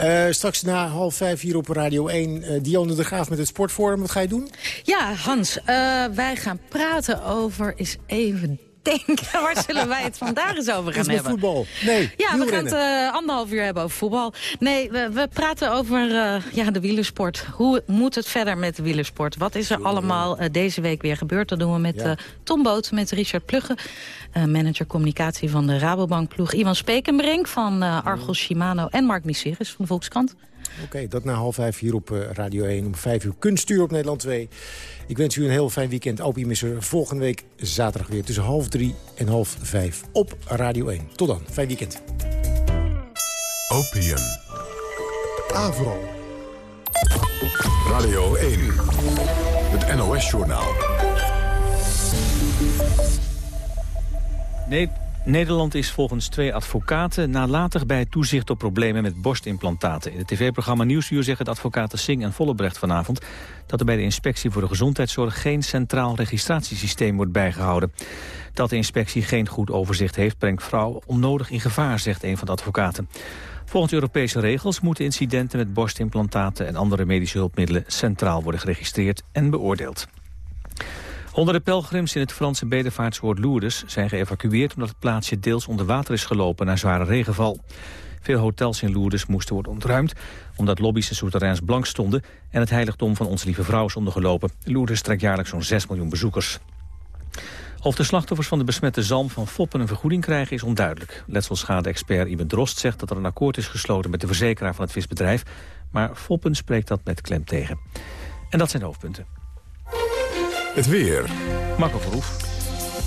Speaker 3: Uh, straks na half vijf hier op Radio 1, uh, Dionne de Graaf met het Sportforum. Wat ga je doen?
Speaker 13: Ja, Hans, uh, wij gaan praten over, is even denken. Waar zullen wij het vandaag eens over gaan
Speaker 3: Is
Speaker 13: hebben?
Speaker 3: voetbal? Nee,
Speaker 13: Ja, we gaan het eh, anderhalf uur hebben over voetbal. Nee, we, we praten over eh, ja, de wielersport. Hoe moet het verder met de wielersport? Wat is er allemaal eh, deze week weer gebeurd? Dat doen we met
Speaker 3: Ja.
Speaker 13: Tom Boot, met Richard Plugge... eh, manager communicatie van de Rabobank-ploeg. Ivan Spekenbrink van Argos Shimano en Mark Miseris van de Volkskrant.
Speaker 3: Oké, dat na half vijf hier op eh, Radio 1. Om vijf uur kunstuur op Nederland 2. Ik wens u een heel fijn weekend. Opium is er volgende week zaterdag weer tussen half drie en half vijf op Radio 1. Tot dan, fijn weekend.
Speaker 2: Opium. Avro. Radio 1. Het NOS-journaal.
Speaker 14: Nee, Nederland is volgens twee advocaten nalatig bij toezicht op problemen met borstimplantaten. In het tv-programma Nieuwsuur zeggen de advocaten Singh en Vollebrecht vanavond dat er bij de inspectie voor de gezondheidszorg geen centraal registratiesysteem wordt bijgehouden. Dat de inspectie geen goed overzicht heeft brengt vrouwen onnodig in gevaar, zegt een van de advocaten. Volgens Europese regels moeten incidenten met borstimplantaten en andere medische hulpmiddelen centraal worden geregistreerd en beoordeeld. Honderden pelgrims in het Franse bedevaartsoord Lourdes zijn geëvacueerd omdat het plaatsje deels onder water is gelopen na zware regenval. Veel hotels in Lourdes moesten worden ontruimd omdat lobby's en souterrains blank stonden en het heiligdom van Onze Lieve Vrouw is ondergelopen. Lourdes trekt jaarlijks zo'n 6 miljoen bezoekers. Of de slachtoffers van de besmette zalm van Foppen een vergoeding krijgen is onduidelijk. Letselschade-expert Iben Drost zegt dat er een akkoord is gesloten met de verzekeraar van het visbedrijf, maar Foppen spreekt dat met klem tegen. En dat zijn de hoofdpunten.
Speaker 2: Het weer.
Speaker 14: Marco Verhoef.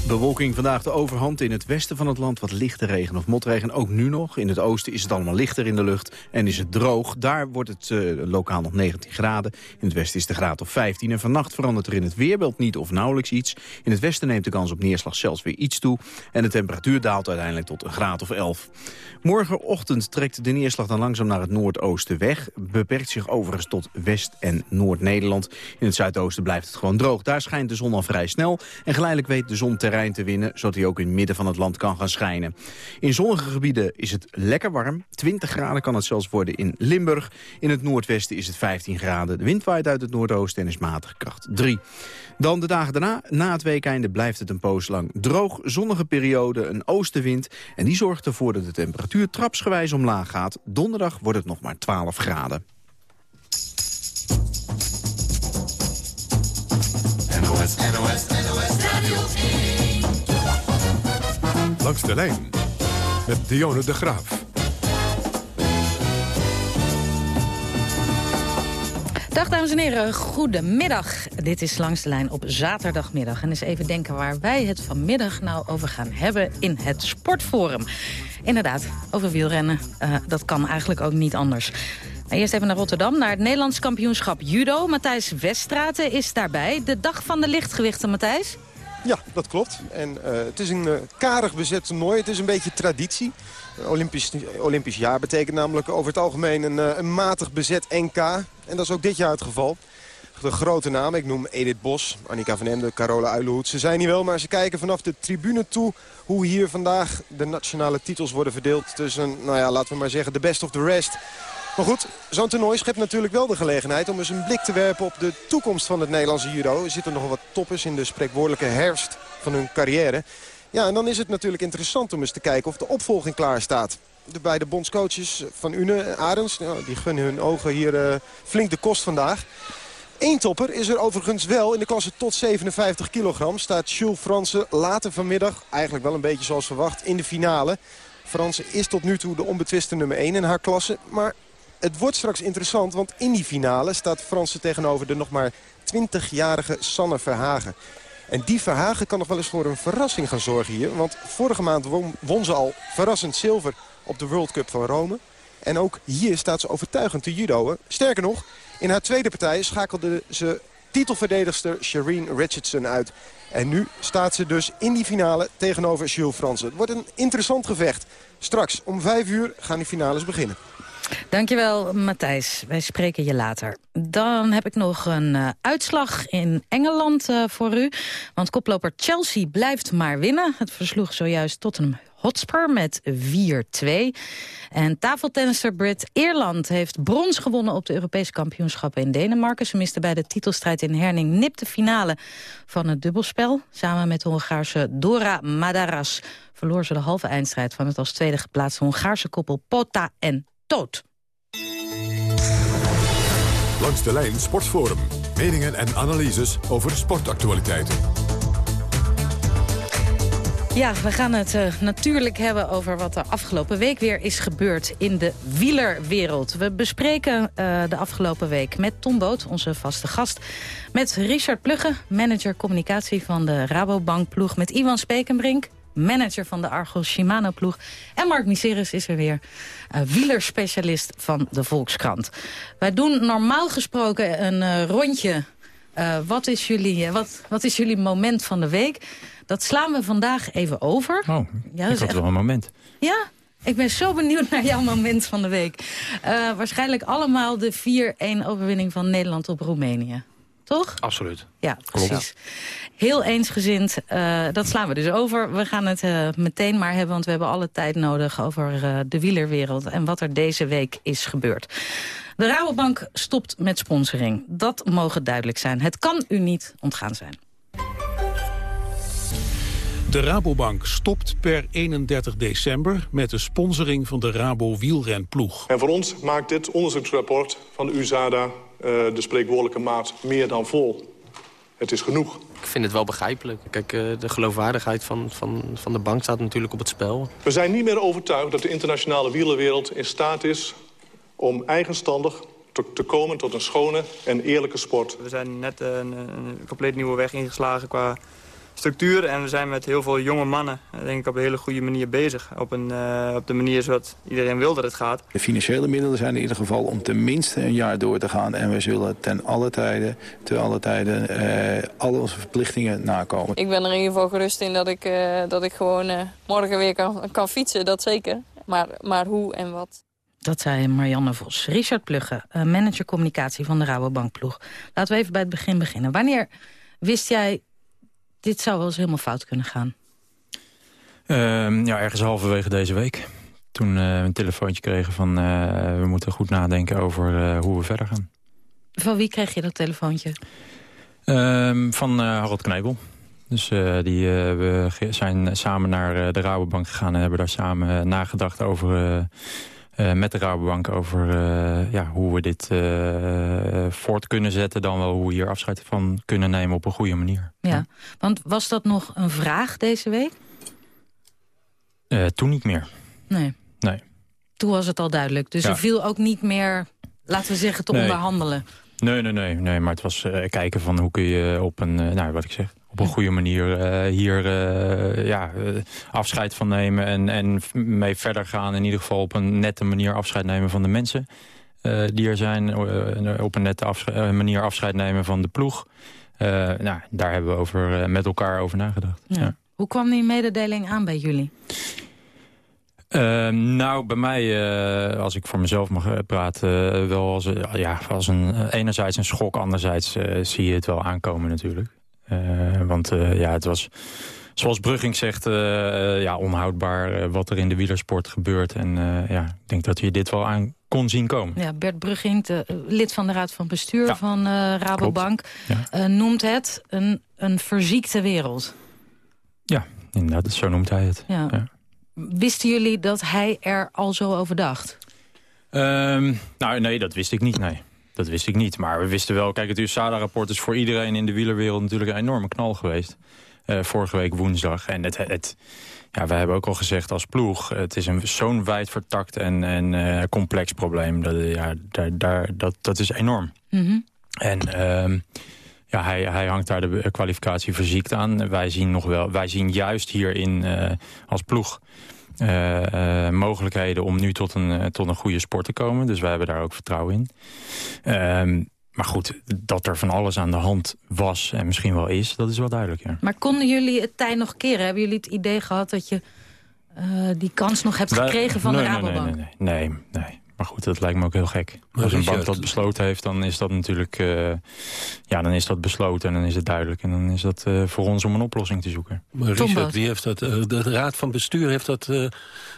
Speaker 15: Bewolking vandaag de overhand in het westen van het land. Wat lichte regen of motregen, ook nu nog. In het oosten is het allemaal lichter in de lucht en is het droog. Daar wordt het eh, lokaal nog 19 graden. In het westen is de graad of 15. En vannacht verandert er in het weerbeeld niet of nauwelijks iets. In het westen neemt de kans op neerslag zelfs weer iets toe. En de temperatuur daalt uiteindelijk tot een graad of 11. Morgenochtend trekt de neerslag dan langzaam naar het noordoosten weg. Beperkt zich overigens tot West- en Noord-Nederland. In het zuidoosten blijft het gewoon droog. Daar schijnt de zon al vrij snel. En geleidelijk weet de zon te winnen... zodat hij ook in het midden van het land kan gaan schijnen. In zonnige gebieden is het lekker warm. 20 graden kan het zelfs worden in Limburg. In het noordwesten is het 15 graden. De wind waait uit het noordoosten en is matig kracht 3. Dan de dagen daarna, na het weekeinde, blijft het een poos lang droog. Zonnige periode, een oostenwind. En die zorgt ervoor dat de temperatuur trapsgewijs omlaag gaat. Donderdag wordt het nog maar 12 graden.
Speaker 2: Langs de lijn. Met Dionne de Graaf.
Speaker 13: Dag dames en heren, goedemiddag. Dit is Langs de Lijn op zaterdagmiddag. En eens even denken waar wij het vanmiddag nou over gaan hebben in het Sportforum. Inderdaad, over wielrennen. Eh, dat kan eigenlijk ook niet anders. Maar Eerst even naar Rotterdam, naar het Nederlands kampioenschap judo. Matthijs Weststraten is daarbij. De dag van de lichtgewichten, Matthijs.
Speaker 16: Ja, dat klopt. En eh, het is een eh, karig bezet toernooi. Het is een beetje traditie. Olympisch, Olympisch jaar betekent namelijk over het algemeen een, eh, een matig bezet NK. En dat is ook dit jaar het geval. De grote namen, ik noem Edith Bos, Annika van Emden, Carola Uilenhoed. Ze zijn hier wel, maar ze kijken vanaf de tribune toe... hoe hier vandaag de nationale titels worden verdeeld tussen, nou ja, laten we maar zeggen, de best of the rest. Maar goed, zo'n toernooi schept natuurlijk wel de gelegenheid... om eens een blik te werpen op de toekomst van het Nederlandse judo. Er zitten nogal wat toppers in de spreekwoordelijke herfst van hun carrière. Ja, en dan is het natuurlijk interessant om eens te kijken of de opvolging klaar staat. De beide bondscoaches van Une en Arends, nou, die gunnen hun ogen hier eh, flink de kost vandaag. Eén topper is er overigens wel in de klasse tot 57 kilogram. Staat Jules Fransen later vanmiddag, eigenlijk wel een beetje zoals verwacht, in de finale. Fransen is tot nu toe de onbetwiste nummer 1 in haar klasse. Maar het wordt straks interessant, want in die finale staat Fransen tegenover de nog maar 20-jarige Sanne Verhagen. En die Verhagen kan nog wel eens voor een verrassing gaan zorgen hier. Want vorige maand won, ze al verrassend zilver op de World Cup van Rome. En ook hier staat ze overtuigend te judoën. Sterker nog, in haar tweede partij schakelde ze titelverdedigster Shireen Richardson uit. En nu staat ze dus in die finale tegenover Jules Fransen. Het wordt een interessant gevecht. Straks om vijf uur gaan die finales beginnen.
Speaker 13: Dankjewel, Matthijs. Wij spreken je later. Dan heb ik nog een uh, uitslag in Engeland uh, voor u. Want koploper Chelsea blijft maar winnen. Het versloeg zojuist Tottenham Hotspur met 4-2. En tafeltennisser Brit Ierland heeft brons gewonnen op de Europese kampioenschappen in Denemarken. Ze miste bij de titelstrijd in Herning nip de finale van het dubbelspel. Samen met de Hongaarse Dora Madaras verloor ze de halve eindstrijd van het als tweede geplaatste Hongaarse koppel Pota en Toot.
Speaker 2: Langs de lijn Sportforum. Meningen en analyses over sportactualiteiten.
Speaker 13: Ja, we gaan het uh, natuurlijk hebben over wat er afgelopen week weer is gebeurd in de wielerwereld. We bespreken uh, de afgelopen week met Tom Boot, onze vaste gast. Met Richard Plugge, manager communicatie van de Rabobank ploeg. Met Ivan Spekenbrink, manager van de Argo Shimano ploeg. En Mark Miseris is er weer, uh, wielerspecialist van de Volkskrant. Wij doen normaal gesproken een uh, rondje. Uh, wat, is jullie, wat, wat is jullie moment van de week? Dat slaan we vandaag even over.
Speaker 17: Oh, ja, dat had echt... wel een moment.
Speaker 13: Ja? Ik ben zo benieuwd naar jouw moment van de week. Uh, waarschijnlijk allemaal de 4-1 overwinning van Nederland op Roemenië. Toch?
Speaker 17: Absoluut.
Speaker 13: Ja, precies. Heel eensgezind. Uh, dat slaan we dus over. We gaan het uh, meteen maar hebben, want we hebben alle tijd nodig... over uh, de wielerwereld en wat er deze week is gebeurd. De Rabobank stopt met sponsoring. Dat mogen duidelijk zijn. Het kan u niet ontgaan zijn.
Speaker 18: De Rabobank stopt per 31 december met de sponsoring van de Rabo wielrenploeg.
Speaker 19: En voor ons maakt dit onderzoeksrapport van de USADA de spreekwoordelijke maat meer dan vol. Het is genoeg.
Speaker 20: Ik vind het wel begrijpelijk. Kijk, uh, de geloofwaardigheid van, van, van de bank staat natuurlijk op het spel.
Speaker 19: We zijn niet meer overtuigd dat de internationale wielerwereld in staat is om eigenstandig te, te komen tot een schone en eerlijke sport.
Speaker 21: We zijn net een, een compleet nieuwe weg ingeslagen qua structuur. En we zijn met heel veel jonge mannen denk ik, op een hele goede manier bezig. Op, een, uh, op de manier zoals iedereen wil dat het gaat.
Speaker 22: De financiële middelen zijn in ieder geval om tenminste een jaar door te gaan. En we zullen ten alle tijden, ten alle tijden uh, alle onze verplichtingen nakomen.
Speaker 23: Ik ben er in ieder geval gerust in dat ik, uh, dat ik gewoon morgen weer kan, kan fietsen, dat zeker. Maar, maar hoe en wat.
Speaker 13: Dat zei Marianne Vos. Richard Plugge, manager communicatie van de Rabobankploeg. Laten we even bij het begin beginnen. Wanneer wist jij dit zou wel eens helemaal fout kunnen gaan?
Speaker 17: Uh, ja, ergens halverwege deze week. Toen uh, we een telefoontje kregen van... Uh, we moeten goed nadenken over uh, hoe we verder gaan.
Speaker 13: Van wie kreeg je dat telefoontje?
Speaker 17: Ehm, van Harold Knebel. Dus die, we zijn samen naar de Rabobank gegaan... en hebben daar samen nagedacht over... Uh, met de Rabobank over uh, ja, hoe we dit uh, voort kunnen zetten... dan wel hoe we hier afscheid van kunnen nemen op een goede manier.
Speaker 13: Ja, want was dat nog een vraag deze week?
Speaker 17: toen niet meer.
Speaker 13: Nee.
Speaker 17: nee.
Speaker 13: Toen was het al duidelijk. Dus ja. er viel ook niet meer, laten we zeggen, te nee. onderhandelen.
Speaker 17: Nee, nee, nee, nee. Maar het was kijken van hoe kun je op een, nou wat ik zeg, op een goede manier uh, hier uh, ja, uh, afscheid van nemen en, en mee verder gaan. In ieder geval op een nette manier afscheid nemen van de mensen die er zijn. op een nette manier afscheid nemen van de ploeg. nou, daar hebben we over, met elkaar over nagedacht. Ja. Ja.
Speaker 13: Hoe kwam die mededeling aan bij jullie?
Speaker 17: Uh, nou, bij mij, uh, als ik voor mezelf mag praten, uh, wel als, ja, als een, enerzijds een schok, anderzijds zie je het wel aankomen natuurlijk. Uh, want uh, ja, het was, zoals Brugging zegt, uh, ja, onhoudbaar wat er in de wielersport gebeurt. En ja, ik denk dat je dit wel aan kon zien komen.
Speaker 13: Ja, Bert Brugging, de, lid van de Raad van Bestuur ja. van Rabobank, ja. noemt het een, een verziekte wereld.
Speaker 17: Ja, inderdaad, zo noemt hij het.
Speaker 13: Ja. ja. Wisten jullie dat hij er al zo over dacht?
Speaker 17: Um, nou, nee, dat wist ik niet, nee. Dat wist ik niet. Maar we wisten wel, kijk, het USADA-rapport is voor iedereen in de wielerwereld natuurlijk een enorme knal geweest. Uh, vorige week woensdag. En het, het, ja, we hebben ook al gezegd als ploeg, het is een zo'n wijd vertakt en, en uh, complex probleem. Dat, ja, daar, daar, dat, dat is enorm.
Speaker 13: Mm -hmm.
Speaker 17: En uh, ja, hij, hij hangt daar de kwalificatie verziekt aan. Wij zien, nog wel, wij zien juist hierin als ploeg uh, uh, mogelijkheden om nu tot een, uh, tot een goede sport te komen. Dus wij hebben daar ook vertrouwen in. Um, maar goed, dat er van alles aan de hand was en misschien wel is, dat is wel duidelijk. Ja.
Speaker 13: Maar konden jullie het tij nog keren? Hebben jullie het idee gehad dat je die kans nog hebt wij, gekregen van
Speaker 17: nee,
Speaker 13: de Rabobank?
Speaker 17: Nee, nee, nee. nee, nee. Maar goed, dat lijkt me ook heel gek.
Speaker 24: Maar
Speaker 17: Als een bank dat besloten heeft, dan is dat natuurlijk... eh, ja, dan is dat besloten en dan is het duidelijk. En dan is dat eh, voor ons om een oplossing te zoeken.
Speaker 24: Maar Richard, wie heeft dat, eh, de raad van bestuur heeft dat eh,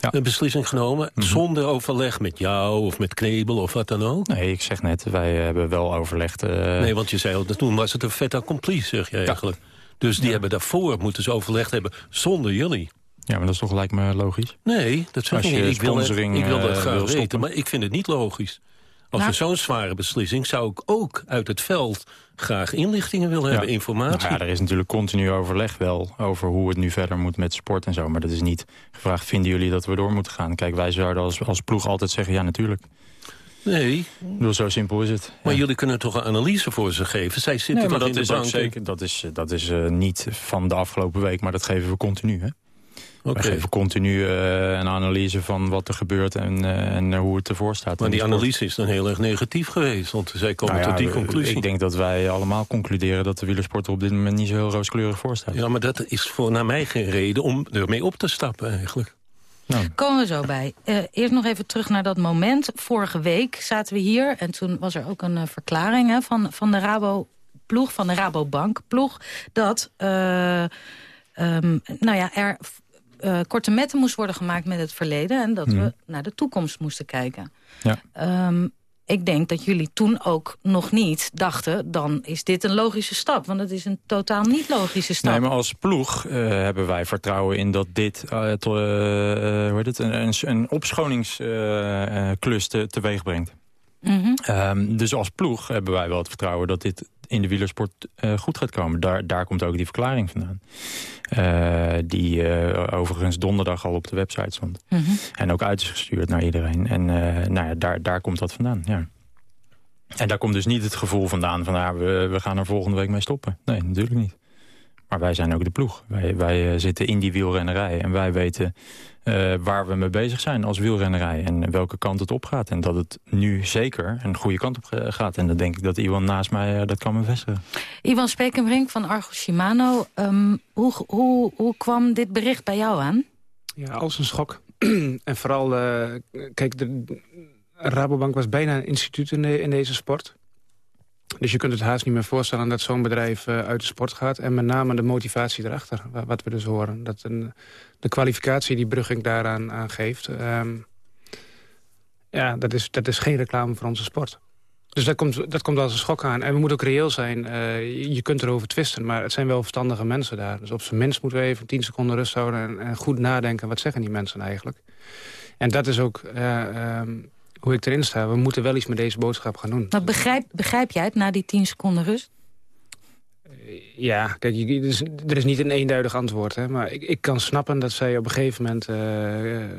Speaker 24: een beslissing genomen...
Speaker 17: Mhm.
Speaker 24: zonder overleg met jou of met Knebel of wat dan ook?
Speaker 17: Nee, ik zeg net, wij hebben wel overlegd... eh,
Speaker 24: Nee, want je zei al, toen was het een fait accompli, zeg je eigenlijk. Dus die hebben daarvoor moeten ze overlegd hebben zonder jullie.
Speaker 17: Ja, maar dat is toch lijkt me logisch?
Speaker 24: Nee, dat zeg
Speaker 17: Als
Speaker 24: ik
Speaker 17: je
Speaker 24: niet. Ik wil, het- ik wil dat
Speaker 17: eh,
Speaker 24: graag
Speaker 17: wil
Speaker 24: weten, maar ik vind het niet logisch. Als
Speaker 17: Nou-
Speaker 24: er zo'n zware beslissing zou ik ook uit het veld graag inlichtingen willen hebben, informatie.
Speaker 17: Nou ja, er is natuurlijk continu overleg wel over hoe het nu verder moet met sport en zo. Maar dat is niet gevraagd, vinden jullie dat we door moeten gaan? Kijk, wij zouden als, als ploeg altijd zeggen, ja natuurlijk.
Speaker 24: Nee.
Speaker 17: Ik bedoel, zo simpel is het.
Speaker 24: Maar jullie kunnen toch een analyse voor ze geven? Zij zitten
Speaker 17: Nee, maar
Speaker 24: toch
Speaker 17: dat
Speaker 24: in
Speaker 17: is
Speaker 24: de bank?
Speaker 17: zeker. Dat is, eh, dat is eh, niet van de afgelopen week, maar dat geven we continu. Hè? We geven continu eh, een analyse van wat er gebeurt en, eh, en hoe het ervoor staat.
Speaker 24: Maar die analyse is dan heel erg negatief geweest. Want zij komen
Speaker 17: Nou ja,
Speaker 24: tot die conclusie.
Speaker 17: Ik denk dat wij allemaal concluderen dat de wielersport er op dit moment niet zo heel rooskleurig voor staat.
Speaker 24: Ja, maar dat is voor naar mij geen reden om ermee op te stappen eigenlijk.
Speaker 13: Komen we zo bij. Eh, eerst nog even terug naar dat moment. Vorige week zaten we hier en toen was er ook een eh, verklaring hè, van, van de Rabo-ploeg, van de Rabobank-ploeg, dat eh, ehm, nou ja, er eh, korte metten moest worden gemaakt met het verleden en dat
Speaker 17: Mhm.
Speaker 13: we naar de toekomst moesten kijken.
Speaker 17: Ja.
Speaker 13: Ehm, ik denk dat jullie toen ook nog niet dachten... dan is dit een logische stap. Want het is een totaal niet logische stap.
Speaker 17: Nee, maar als ploeg eh, hebben wij vertrouwen in dat dit to- eh, hoe heet het, een, een, een opschoningsklus te, teweeg brengt.
Speaker 13: Mhm.
Speaker 17: Ehm, dus als ploeg hebben wij wel het vertrouwen dat dit in de wielersport eh, goed gaat komen. Daar, daar komt ook die verklaring vandaan. Eh, die eh, overigens donderdag al op de website stond.
Speaker 13: Mhm.
Speaker 17: En ook uit is gestuurd naar iedereen. En nou ja, daar, daar komt dat vandaan, ja. En daar komt dus niet het gevoel vandaan van... Ah, we, we gaan er volgende week mee stoppen. Nee, natuurlijk niet. Maar wij zijn ook de ploeg. Wij, wij zitten in die wielrennerij. En wij weten eh, waar we mee bezig zijn als wielrennerij. En welke kant het op gaat. En dat het nu zeker een goede kant op gaat. En dan denk ik dat iemand naast mij eh, dat kan bevestigen.
Speaker 13: Ivan Spekenbrink van Argo Shimano. ehm, hoe, hoe, hoe kwam dit bericht bij jou aan?
Speaker 25: Ja, als een schok. (clears throat) en vooral, eh, kijk, de, Rabobank was bijna een instituut in, de- in deze sport. Dus je kunt het haast niet meer voorstellen dat zo'n bedrijf eh, uit de sport gaat. En met name de motivatie erachter, wa- wat we dus horen. Dat een, de kwalificatie die Brugging daaraan aan geeft... ehm, ja, dat is, dat is geen reclame voor onze sport. Dus dat komt, dat komt als een schok aan. En we moeten ook reëel zijn. Eh, je, kunt erover twisten, maar het zijn wel verstandige mensen daar. Dus op zijn minst moeten we even tien seconden rust houden... en, en goed nadenken, wat zeggen die mensen eigenlijk? En dat is ook eh, ehm, hoe ik erin sta. We moeten wel iets met deze boodschap gaan doen.
Speaker 13: Maar begrijp, begrijp jij het na die 10 seconden rust?
Speaker 25: Ja, kijk, je- er is, er is niet een eenduidig antwoord. Hè, maar ik, ik kan snappen dat zij op een gegeven moment... eh, eh,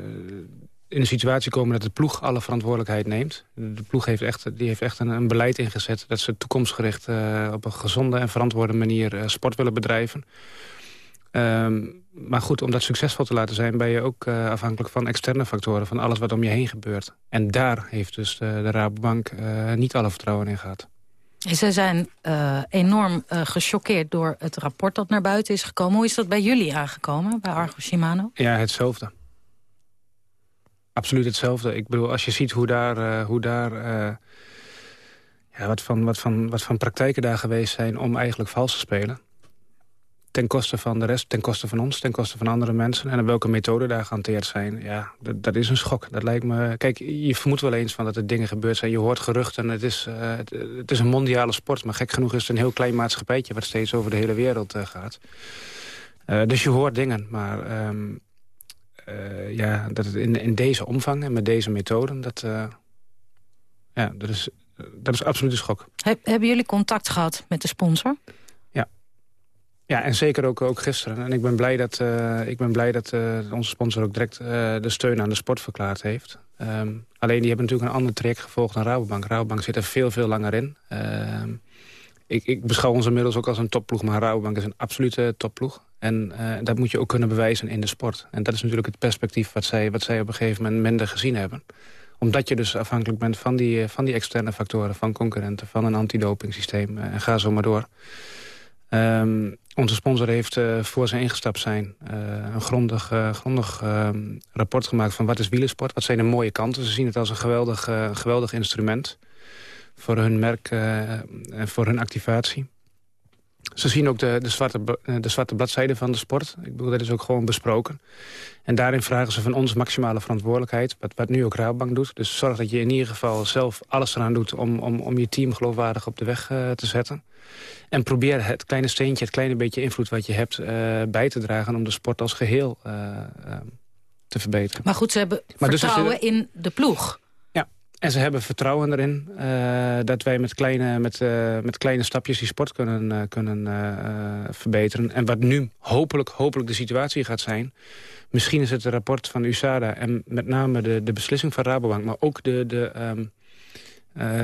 Speaker 25: in een situatie komen dat de ploeg alle verantwoordelijkheid neemt. De ploeg heeft echt, die heeft echt een, een beleid ingezet... dat ze toekomstgericht eh, op een gezonde en verantwoorde manier eh, sport willen bedrijven. Ehm, maar goed, om dat succesvol te laten zijn... ben je ook eh, afhankelijk van externe factoren... van alles wat om je heen gebeurt. En daar heeft dus de, de Rabobank eh, niet alle vertrouwen in gehad.
Speaker 13: Ze zijn eh, enorm gechoqueerd door het rapport dat naar buiten is gekomen. Hoe is dat bij jullie aangekomen, bij Argo Shimano?
Speaker 25: Ja, hetzelfde. Absoluut hetzelfde. Ik bedoel, als je ziet hoe daar, hoe daar ja, wat, van, wat, van, wat van praktijken daar geweest zijn om eigenlijk vals te spelen. Ten koste van de rest, ten koste van ons, ten koste van andere mensen. En welke methoden daar gehanteerd zijn. Ja, dat, dat is een schok. Dat lijkt me... Kijk, je vermoedt wel eens van dat er dingen gebeurd zijn. Je hoort geruchten. Het is, eh, het, is een mondiale sport. Maar gek genoeg is het een heel klein maatschappijtje... wat steeds over de hele wereld eh, gaat. Eh, dus je hoort dingen. Maar ehm, eh, ja, dat het in, in deze omvang en met deze methoden... dat, ja, dat, is, dat is absoluut een schok.
Speaker 13: Heb, hebben jullie contact gehad met de sponsor?
Speaker 25: Ja, en zeker ook, ook gisteren. En ik ben blij dat, eh, ik ben blij dat eh, onze sponsor ook direct eh, de steun aan de sport verklaard heeft. Ehm, alleen die hebben natuurlijk een ander traject gevolgd dan Rabobank. Rabobank zit er veel, veel langer in. Ehm, ik, ik beschouw ons inmiddels ook als een topploeg, maar Rabobank is een absolute topploeg. En dat moet je ook kunnen bewijzen in de sport. En dat is natuurlijk het perspectief wat zij, wat zij op een gegeven moment minder gezien hebben omdat je dus afhankelijk bent van die, van die externe factoren... van concurrenten, van een antidopingsysteem en ga zo maar door. Ehm, onze sponsor heeft uh, voor ze ingestapt zijn... Uh, een grondig, uh, grondig rapport gemaakt van wat is wielersport. Wat zijn de mooie kanten. Ze zien het als een geweldig, geweldig instrument voor hun merk en voor hun activatie. Ze zien ook de, de, zwarte, de zwarte bladzijde van de sport. Ik bedoel, dat is ook gewoon besproken. En daarin vragen ze van ons maximale verantwoordelijkheid. Wat, wat nu ook Rabobank doet. Dus zorg dat je in ieder geval zelf alles eraan doet... om, om, om je team geloofwaardig op de weg uh, te zetten. En probeer het kleine steentje, het kleine beetje invloed wat je hebt... Uh, bij te dragen om de sport als geheel uh, te verbeteren.
Speaker 13: Maar goed, ze hebben maar dus vertrouwen dus in de ploeg.
Speaker 25: En ze hebben vertrouwen erin uh, dat wij met kleine, met, uh, met kleine stapjes die sport kunnen, uh, kunnen verbeteren. En wat nu hopelijk, hopelijk de situatie gaat zijn... misschien is het rapport van USADA en met name de, de beslissing van Rabobank... maar ook de, de, um,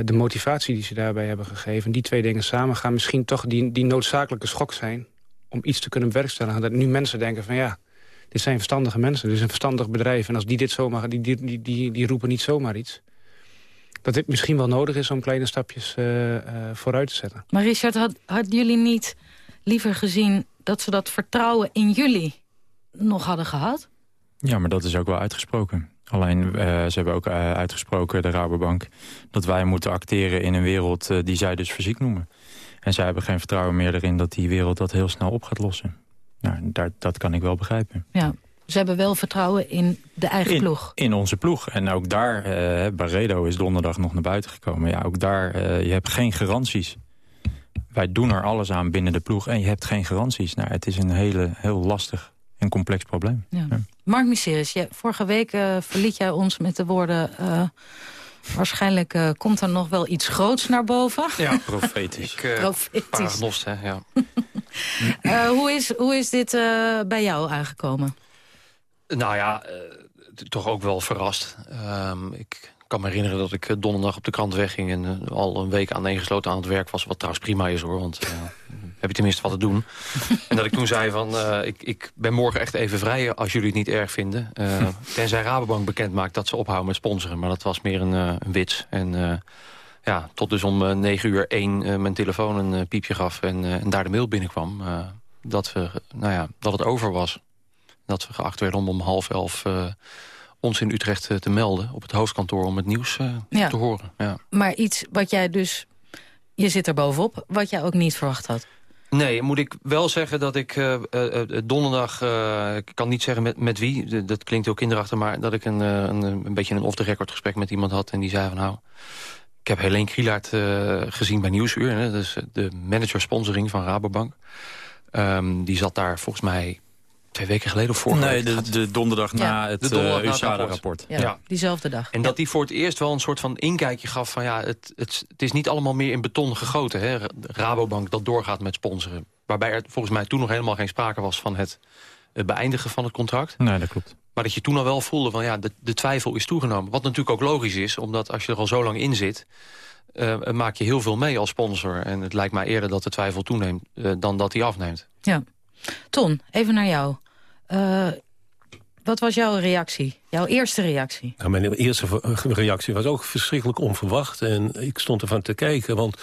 Speaker 25: de motivatie die ze daarbij hebben gegeven. Die twee dingen samen gaan misschien toch die, die noodzakelijke schok zijn... om iets te kunnen bewerkstelligen. Dat nu mensen denken van ja, dit zijn verstandige mensen. Dit is een verstandig bedrijf. En als die dit zomaar, die, die, die, die roepen niet zomaar iets dat het misschien wel nodig is om kleine stapjes uh, uh, vooruit te zetten.
Speaker 13: Maar Richard, had, hadden jullie niet liever gezien dat ze dat vertrouwen in jullie nog hadden gehad?
Speaker 17: Ja, maar dat is ook wel uitgesproken. Alleen, uh, ze hebben ook uitgesproken, de Rabobank... dat wij moeten acteren in een wereld die zij dus fysiek noemen. En zij hebben geen vertrouwen meer erin dat die wereld dat heel snel op gaat lossen. Nou, daar, dat kan ik wel begrijpen.
Speaker 13: Ja, ze hebben wel vertrouwen in de eigen ploeg.
Speaker 17: In onze ploeg. En ook daar, uh, Barredo is donderdag nog naar buiten gekomen. Ja, ook daar, uh, je hebt geen garanties. Wij doen er alles aan binnen de ploeg en je hebt geen garanties. Nou, het is een hele, heel lastig en complex probleem. Ja.
Speaker 13: Ja. Mark Miseris, vorige week uh, verliet jij ons met de woorden... Waarschijnlijk uh, komt er nog wel iets groots naar boven.
Speaker 17: Ja, (laughs) profetisch.
Speaker 26: Ik, uh, profetisch. hè, ja.
Speaker 13: uh, (laughs) hoe, is, hoe is dit bij jou aangekomen?
Speaker 26: Nou ja, uh, toch ook wel verrast. Um, ik kan me herinneren dat ik donderdag op de krant wegging... en uh, al een week aaneengesloten aan het werk was. Wat trouwens prima is hoor, want uh, (laughs) heb je tenminste wat te doen. (laughs) en dat ik toen zei van, ik, ik ben morgen echt even vrij als jullie het niet erg vinden. (laughs) tenzij Rabobank bekend maakt dat ze ophouden met sponsoren. Maar dat was meer een, een wits. En ja, tot dus om negen uur één mijn telefoon een piepje gaf... En, en daar de mail binnenkwam dat, we, nou ja, dat het over was dat we geacht werden om om half elf uh, ons in Utrecht uh, te melden... op het hoofdkantoor om het nieuws uh, ja. te horen. Ja.
Speaker 13: Maar iets wat jij dus... Je zit er bovenop, wat jij ook niet verwacht had.
Speaker 26: Nee, moet ik wel zeggen dat ik uh, uh, donderdag, uh, ik kan niet zeggen met, met wie, dat klinkt ook kinderachtig, maar dat ik een, een, een beetje een off-the-record gesprek met iemand had en die zei van nou, ik heb Helene Krielaert gezien bij Nieuwsuur, hè, dus de manager sponsoring van Rabobank. Um, die zat daar volgens mij twee weken geleden of vorige
Speaker 17: nee, de, de, donderdag na het uh, USADA-rapport.
Speaker 13: Ja, ja, diezelfde dag.
Speaker 26: En dat die voor het eerst wel een soort van inkijkje gaf van... ja, het, het, het is niet allemaal meer in beton gegoten. Hè? Rabobank dat doorgaat met sponsoren. Waarbij er volgens mij toen nog helemaal geen sprake was van het beëindigen van het contract.
Speaker 17: Nee, dat klopt.
Speaker 26: Maar dat je toen al wel voelde van ja, de, de twijfel is toegenomen. Wat natuurlijk ook logisch is, omdat als je er al zo lang in zit... Uh, maak je heel veel mee als sponsor. En het lijkt mij eerder dat de twijfel toeneemt uh, dan dat hij afneemt.
Speaker 13: Ja. Ton, even naar jou. Uh, wat was jouw reactie? Jouw eerste reactie?
Speaker 24: Nou, mijn eerste reactie was ook verschrikkelijk onverwacht. En ik stond ervan te kijken, want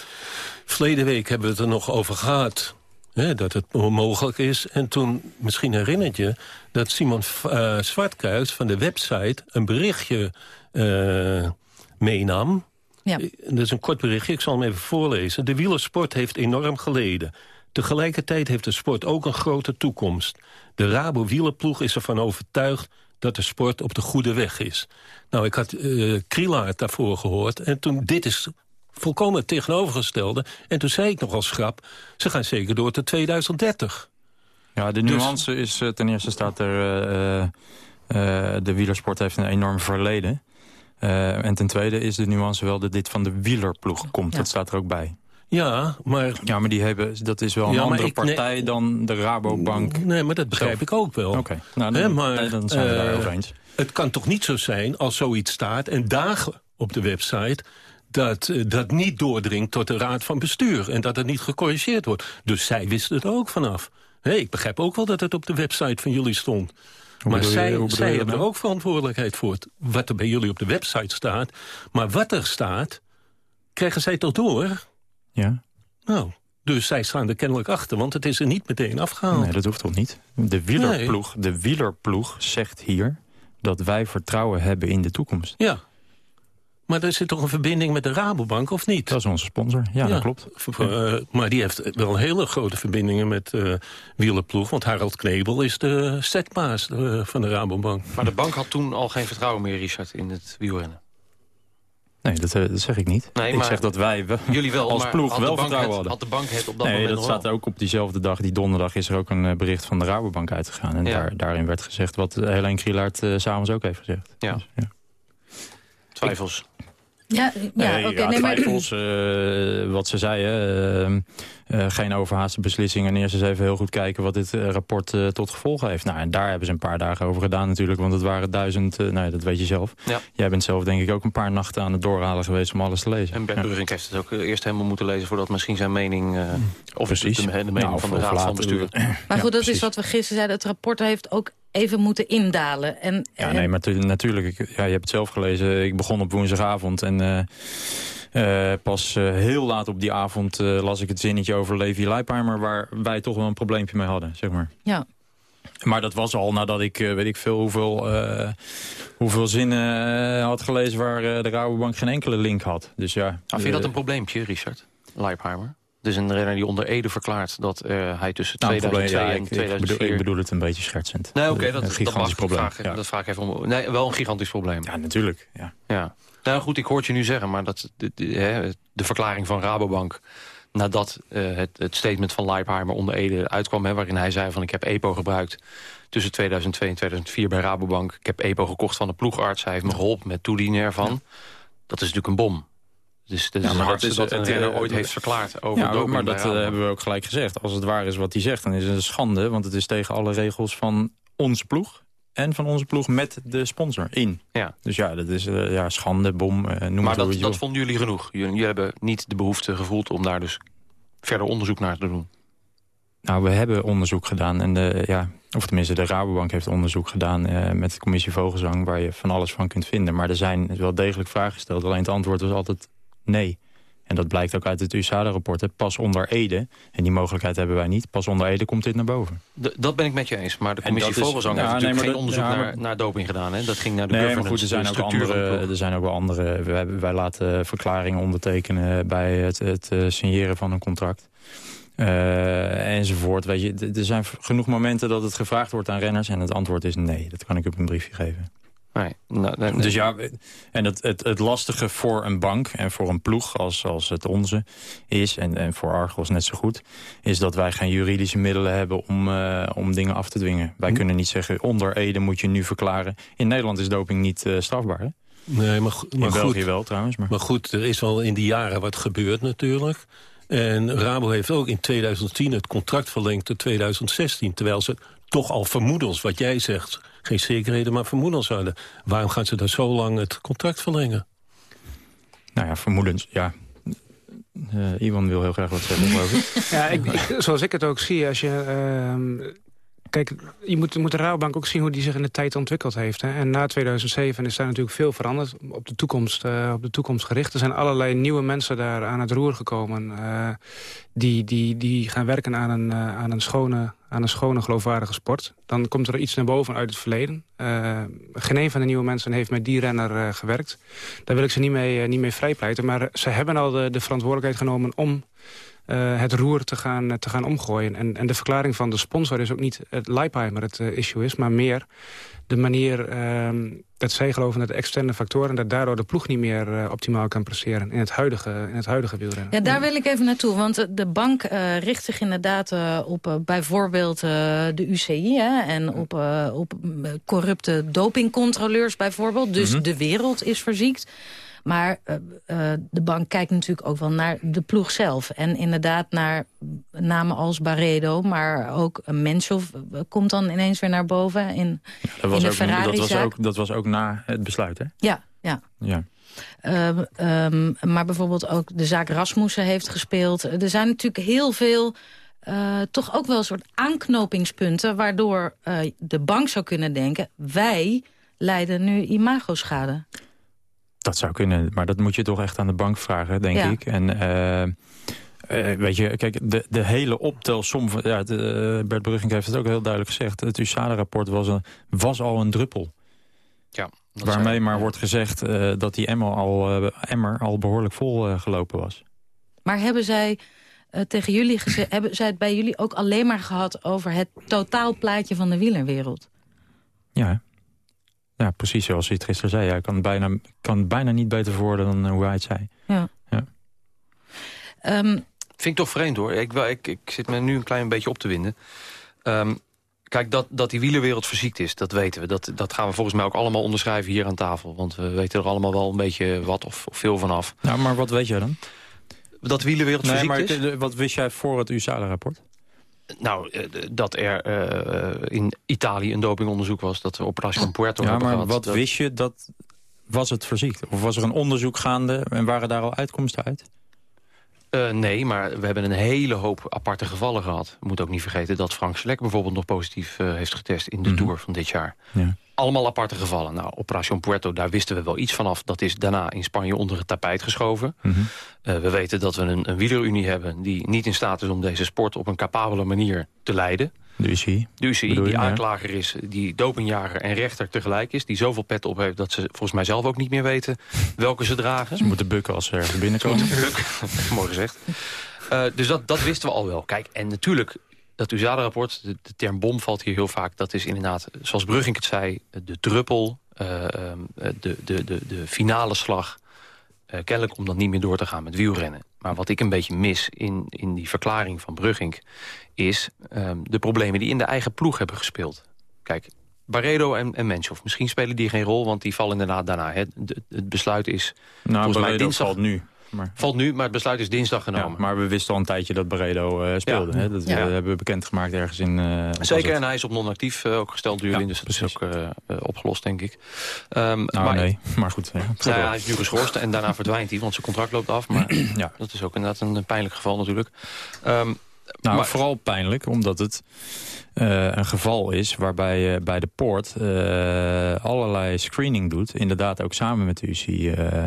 Speaker 24: verleden week hebben we het er nog over gehad... Hè, dat het mogelijk is. En toen, misschien herinnert je, dat Simon uh, Zwartkuis van de website... een berichtje uh, meenam. Ja. Dat is een kort berichtje, ik zal hem even voorlezen. De wielersport heeft enorm geleden. Tegelijkertijd heeft de sport ook een grote toekomst. De Rabo wielerploeg is ervan overtuigd dat de sport op de goede weg is. Nou, ik had uh, Krielaert daarvoor gehoord. En toen, dit is volkomen het tegenovergestelde. En toen zei ik nog als schrap, ze gaan zeker door tot 2030.
Speaker 17: Ja, de dus- nuance is, uh, ten eerste staat er... Uh, de wielersport heeft een enorm verleden. en ten tweede is de nuance wel dat dit van de wielerploeg komt. Dat staat er ook bij.
Speaker 24: Ja, maar...
Speaker 17: Ja, maar die hebben, dat is wel een andere partij dan de Rabobank.
Speaker 24: Nee, maar dat begrijp ik ook wel.
Speaker 17: Oké, nou, dan, maar, dan zijn we uh, eens.
Speaker 24: Het kan toch niet zo zijn als zoiets staat en dagen op de website dat uh, dat niet doordringt tot de raad van bestuur... en dat het niet gecorrigeerd wordt. Dus zij wisten het ook vanaf. Hey, ik begrijp ook wel dat het op de website van jullie stond. maar zij, zij hebben er ook verantwoordelijkheid voor. Wat er bij jullie op de website staat. Maar wat er staat, krijgen zij toch door...
Speaker 17: Ja.
Speaker 24: Nou, Dus zij staan er kennelijk achter, want het is er niet meteen afgehaald.
Speaker 17: Nee, dat hoeft toch niet? De wielerploeg, de wielerploeg zegt hier dat wij vertrouwen hebben in de toekomst.
Speaker 24: Ja, maar er zit toch een verbinding met de Rabobank, of niet?
Speaker 17: Dat is onze sponsor, ja, dat klopt.
Speaker 24: Uh, maar die heeft wel hele grote verbindingen met uh, wielerploeg. Want Harald Knebel is de setbaas uh, van de Rabobank.
Speaker 26: Maar de bank had toen al geen vertrouwen meer, Richard, in het wielrennen.
Speaker 17: Nee, dat, dat, zeg ik niet.
Speaker 26: Nee,
Speaker 17: ik zeg dat wij (laughs)
Speaker 26: jullie wel,
Speaker 17: als ploeg wel vertrouwen
Speaker 26: het,
Speaker 17: hadden.
Speaker 26: Had de bank het op dat
Speaker 17: nee,
Speaker 26: moment
Speaker 17: dat staat ook op diezelfde dag. Die donderdag is er ook een bericht van de Rabobank uitgegaan. En
Speaker 26: Ja.
Speaker 17: daar, daarin werd gezegd wat Helene Krielaert uh, s'avonds ook heeft gezegd.
Speaker 26: Ja.
Speaker 17: Dus, ja.
Speaker 26: Twijfels.
Speaker 13: Ja, ja,
Speaker 17: Nee,
Speaker 13: oké.
Speaker 17: ja,
Speaker 13: nee, maar-
Speaker 17: twijfels, eh, wat ze zei, hè, eh, eh, geen overhaaste beslissingen. En eerst eens even heel goed kijken wat dit eh, rapport eh, tot gevolg heeft. Nou, en daar hebben ze een paar dagen over gedaan natuurlijk. Want het waren duizend, eh, nou, dat weet je zelf.
Speaker 26: Ja.
Speaker 17: Jij bent zelf denk ik ook een paar nachten aan het doorhalen geweest om alles te lezen.
Speaker 26: En Bert
Speaker 17: Ja.
Speaker 26: Burink heeft het ook eh, eerst helemaal moeten lezen... voordat misschien zijn mening, eh, of
Speaker 17: Precies.
Speaker 26: de, de mening
Speaker 17: Nou,
Speaker 26: van de Raad van Bestuur.
Speaker 13: Maar goed, dat is wat we gisteren zeiden. Het rapport heeft ook even moeten indalen. En,
Speaker 17: Ja,
Speaker 13: en-
Speaker 17: nee, maar tu- natuurlijk. Ik, ja, je hebt het zelf gelezen. Ik begon op woensdagavond en eh, eh, pas eh, heel laat op die avond eh, las ik het zinnetje over Levi Leipheimer... waar wij toch wel een probleempje mee hadden, zeg maar.
Speaker 13: Ja.
Speaker 17: Maar dat was al nadat ik, eh, weet ik veel, hoeveel, eh, hoeveel zinnen eh, had gelezen... waar eh, de Rabobank geen enkele link had. Dus ja,
Speaker 26: Ah, vind je dat
Speaker 17: eh,
Speaker 26: een probleempje, Richard? Leipheimer? Dus een renner die onder Ede verklaart dat eh, hij tussen
Speaker 17: nou,
Speaker 26: 2002
Speaker 17: probleem, ja,
Speaker 26: en
Speaker 17: ik, ik,
Speaker 26: 2004...
Speaker 17: bedoel, ik bedoel het een beetje schertsend.
Speaker 26: Nee, oké,
Speaker 17: Een
Speaker 26: dat, dat mag
Speaker 17: gigantisch probleem. ja.
Speaker 26: Dat vraag ik even om. Nee, wel een gigantisch probleem.
Speaker 17: ja, natuurlijk. Ja.
Speaker 26: Ja. Nou goed, ik hoor het je nu zeggen, maar dat, de, de, verklaring van Rabobank... nadat eh, het, het statement van Leipheimer onder Ede uitkwam... Hè, waarin hij zei van ik heb EPO gebruikt tussen 2002 en 2004 bij Rabobank. Ik heb EPO gekocht van de ploegarts. Hij heeft me geholpen met toedienen ervan. Dat is natuurlijk een bom. Dus dat is
Speaker 17: Ja, maar dat is,
Speaker 26: een
Speaker 17: eh,
Speaker 26: renner
Speaker 17: eh,
Speaker 26: ooit heeft verklaard over
Speaker 17: Ja,
Speaker 26: doping
Speaker 17: maar dat eh, hebben we ook gelijk gezegd. Als het waar is wat hij zegt, dan is het een schande. Want het is tegen alle regels van onze ploeg. En van onze ploeg met de sponsor in.
Speaker 26: Ja.
Speaker 17: Dus ja, dat is eh, ja, schande, bom, eh, noem
Speaker 26: Maar
Speaker 17: het
Speaker 26: dat, dat
Speaker 17: wil.
Speaker 26: vonden jullie genoeg? Jullie, jullie hebben niet de behoefte gevoeld om daar dus verder onderzoek naar te doen?
Speaker 17: Nou, we hebben onderzoek gedaan. En de, ja, of tenminste, de Rabobank heeft onderzoek gedaan eh, met de commissie Vogelzang... waar je van alles van kunt vinden. Maar er zijn wel degelijk vragen gesteld. Alleen het antwoord was altijd nee. En dat blijkt ook uit het USADA-rapport. Pas onder Ede, en die mogelijkheid hebben wij niet... pas onder Ede komt dit naar boven.
Speaker 26: D- dat ben ik met je eens. Maar de commissie Vogelzang heeft natuurlijk geen onderzoek naar, naar doping gedaan. Hè? Dat ging naar de
Speaker 17: Nee, maar goed, er zijn, ook andere, er zijn ook wel andere... Wij, wij laten verklaringen ondertekenen bij het, het eh, signeren van een contract. Eh, enzovoort. Weet je, er zijn genoeg momenten dat het gevraagd wordt aan renners... en het antwoord is nee. Dat kan ik op een briefje geven.
Speaker 26: Nee, nou, nee, nee.
Speaker 17: Dus ja, en het, het, het lastige voor een bank en voor een ploeg als, als het onze is... En, en voor Argos net zo goed... is dat wij geen juridische middelen hebben om, eh, om dingen af te dwingen. Wij kunnen niet zeggen, onder Ede moet je nu verklaren. In Nederland is doping niet eh, strafbaar, hè?
Speaker 24: Nee, maar, maar
Speaker 17: In België
Speaker 24: goed.
Speaker 17: wel trouwens. Maar...
Speaker 24: Maar goed, er is al in die jaren wat gebeurd natuurlijk. En Rabo heeft ook in 2010 het contract verlengd tot 2016. Terwijl ze toch al vermoedens, wat jij zegt... geen zekerheden, maar vermoedens hadden. Waarom gaan ze dan zo lang het contract verlengen?
Speaker 17: Nou ja, vermoedens, ja. Eh Iwan wil heel graag wat zeggen, geloof ik. (laughs)
Speaker 25: Ja, ik, ik- zoals ik het ook zie, als je... ehm, kijk, je moet, moet de Rabobank ook zien hoe die zich in de tijd ontwikkeld heeft. Hè. En na 2007 is daar natuurlijk veel veranderd. Op de toekomst, eh, op de toekomst gericht. Er zijn allerlei nieuwe mensen daar aan het roer gekomen. eh, die, die, die gaan werken aan een, aan, een schone, aan een schone, geloofwaardige sport. Dan komt er iets naar boven uit het verleden. Eh, geen een van de nieuwe mensen heeft met die renner eh, gewerkt. Daar wil ik ze niet mee, eh, niet mee vrijpleiten. Maar ze hebben al de, de verantwoordelijkheid genomen om eh, het roer te gaan, te gaan omgooien. En, en de verklaring van de sponsor is ook niet het Leipheimer het eh, issue is... maar meer de manier ehm, dat zij geloven dat de externe factoren... dat daardoor de ploeg niet meer eh, optimaal kan presteren in het huidige, in het huidige wielrennen.
Speaker 13: Ja, daar wil ik even naartoe. Want de- bank eh, richt zich inderdaad eh, op eh, bijvoorbeeld eh, de UCI... Hè, en op, eh, op mm, corrupte dopingcontroleurs bijvoorbeeld. Dus
Speaker 27: Mhm.
Speaker 13: de wereld is verziekt. Maar eh, eh, de bank kijkt natuurlijk ook wel naar de ploeg zelf. En inderdaad naar namen als Barredo, maar ook een Menschov eh, komt dan ineens weer naar boven. In,
Speaker 17: Dat was,
Speaker 13: in de
Speaker 17: ook, dat, was ook, dat was ook na het besluit, hè?
Speaker 13: Ja, ja.
Speaker 17: Ja.
Speaker 13: Ehm, ehm, maar bijvoorbeeld ook de zaak Rasmussen heeft gespeeld. Er zijn natuurlijk heel veel... toch ook wel een soort aanknopingspunten... waardoor de bank zou kunnen denken... wij leiden nu imagoschade.
Speaker 17: Dat zou kunnen, maar dat moet je toch echt aan de bank vragen, denk
Speaker 13: Ja.
Speaker 17: ik. En eh, Eh, weet je, kijk, de, de hele optelsom... Van, ja, de, uh, Bert Brugging heeft het ook heel duidelijk gezegd. Het USADA-rapport was, een, was al een druppel.
Speaker 26: Ja,
Speaker 17: Waarmee maar wordt gezegd uh, dat die emmer al, emmer al behoorlijk vol gelopen was.
Speaker 13: Maar hebben zij tegen jullie gezegd... hebben zij het bij jullie ook alleen maar gehad... over het totaalplaatje van de wielerwereld?
Speaker 17: Ja, ja precies zoals hij het gisteren zei. Hij kan bijna, kan bijna niet beter worden dan hoe hij het zei.
Speaker 13: Ja.
Speaker 17: ja.
Speaker 13: Um,
Speaker 26: Vind ik toch vreemd hoor. Ik, ik, ik zit me nu een klein beetje op te winden. Um, kijk, dat, dat die wielerwereld verziekt is, dat weten we. Dat, dat gaan we volgens mij ook allemaal onderschrijven hier aan tafel. Want we weten er allemaal wel een beetje wat of, of veel vanaf.
Speaker 17: Nou, maar wat weet jij dan?
Speaker 26: Dat wielerwereld
Speaker 17: nee,
Speaker 26: verziekt
Speaker 17: maar
Speaker 26: is?
Speaker 17: wat wist jij voor het USADA-rapport?
Speaker 26: Nou, dat er uh, in Italië een dopingonderzoek was. Dat we Operation Puerto
Speaker 17: ja,
Speaker 26: hebben
Speaker 17: maar
Speaker 26: gehad.
Speaker 17: wat
Speaker 26: dat...
Speaker 17: wist je dat... Was het verziekt? Of was er een onderzoek gaande en waren daar al uitkomsten uit?
Speaker 26: Uh, nee, maar we hebben een hele hoop aparte gevallen gehad. We moeten ook niet vergeten dat Frank Slek bijvoorbeeld nog positief uh, heeft getest in de
Speaker 17: Mhm.
Speaker 26: Tour van dit jaar.
Speaker 17: Ja.
Speaker 26: Allemaal aparte gevallen. Nou, Operation Puerto, daar wisten we wel iets vanaf. Dat is daarna in Spanje onder het tapijt geschoven.
Speaker 17: Mhm.
Speaker 26: Uh, we weten dat we een, een wielerunie hebben die niet in staat is om deze sport op een capabele manier te leiden.
Speaker 17: De UCI.
Speaker 26: De UCI,
Speaker 17: bedoel je,
Speaker 26: die aanklager is, die dopingjager en rechter tegelijk is... die zoveel pet op heeft dat ze volgens mij zelf ook niet meer weten welke ze dragen.
Speaker 17: Ze moeten bukken als ze ergens binnenkomen. (laughs)
Speaker 26: Mooi gezegd. Uh, dus dat, dat wisten we al wel. Kijk, en natuurlijk, dat USADA-rapport, de, de, term bom valt hier heel vaak. Dat is inderdaad, zoals Brugging het zei, de druppel, uh, de, de, de, de finale slag. Uh, kennelijk om dan niet meer door te gaan met wielrennen. Maar wat ik een beetje mis in, in die verklaring van Brugging... is um, de problemen die in de eigen ploeg hebben gespeeld. Kijk, Barredo en, en misschien spelen die geen rol... want die vallen inderdaad daarna. Hè. Het, het besluit is
Speaker 17: nou,
Speaker 26: volgens mij dinsdag...
Speaker 17: valt nu. Maar...
Speaker 26: Valt nu, maar het besluit is dinsdag genomen.
Speaker 17: Ja, maar we wisten al een tijdje dat Barredo uh, speelde.
Speaker 26: Ja.
Speaker 17: Hè? Dat
Speaker 26: ja.
Speaker 17: uh, hebben we bekendgemaakt ergens in... Uh,
Speaker 26: Zeker, en hij is op non-actief uh, ook gesteld.
Speaker 17: Ja,
Speaker 26: dus dat
Speaker 17: precies.
Speaker 26: is ook opgelost, denk ik. Um,
Speaker 17: nou,
Speaker 26: maar,
Speaker 17: nee, (laughs) maar goed. Ja,
Speaker 26: nou, ja, hij is nu geschorst en daarna verdwijnt hij, want zijn contract loopt af. Maar (clears throat)
Speaker 17: ja.
Speaker 26: dat is ook inderdaad een pijnlijk geval natuurlijk. Um,
Speaker 17: nou,
Speaker 26: maar,
Speaker 17: vooral pijnlijk, omdat het uh, een geval is waarbij je bij de poort uh, allerlei screening doet. Inderdaad ook samen met de UCI uh,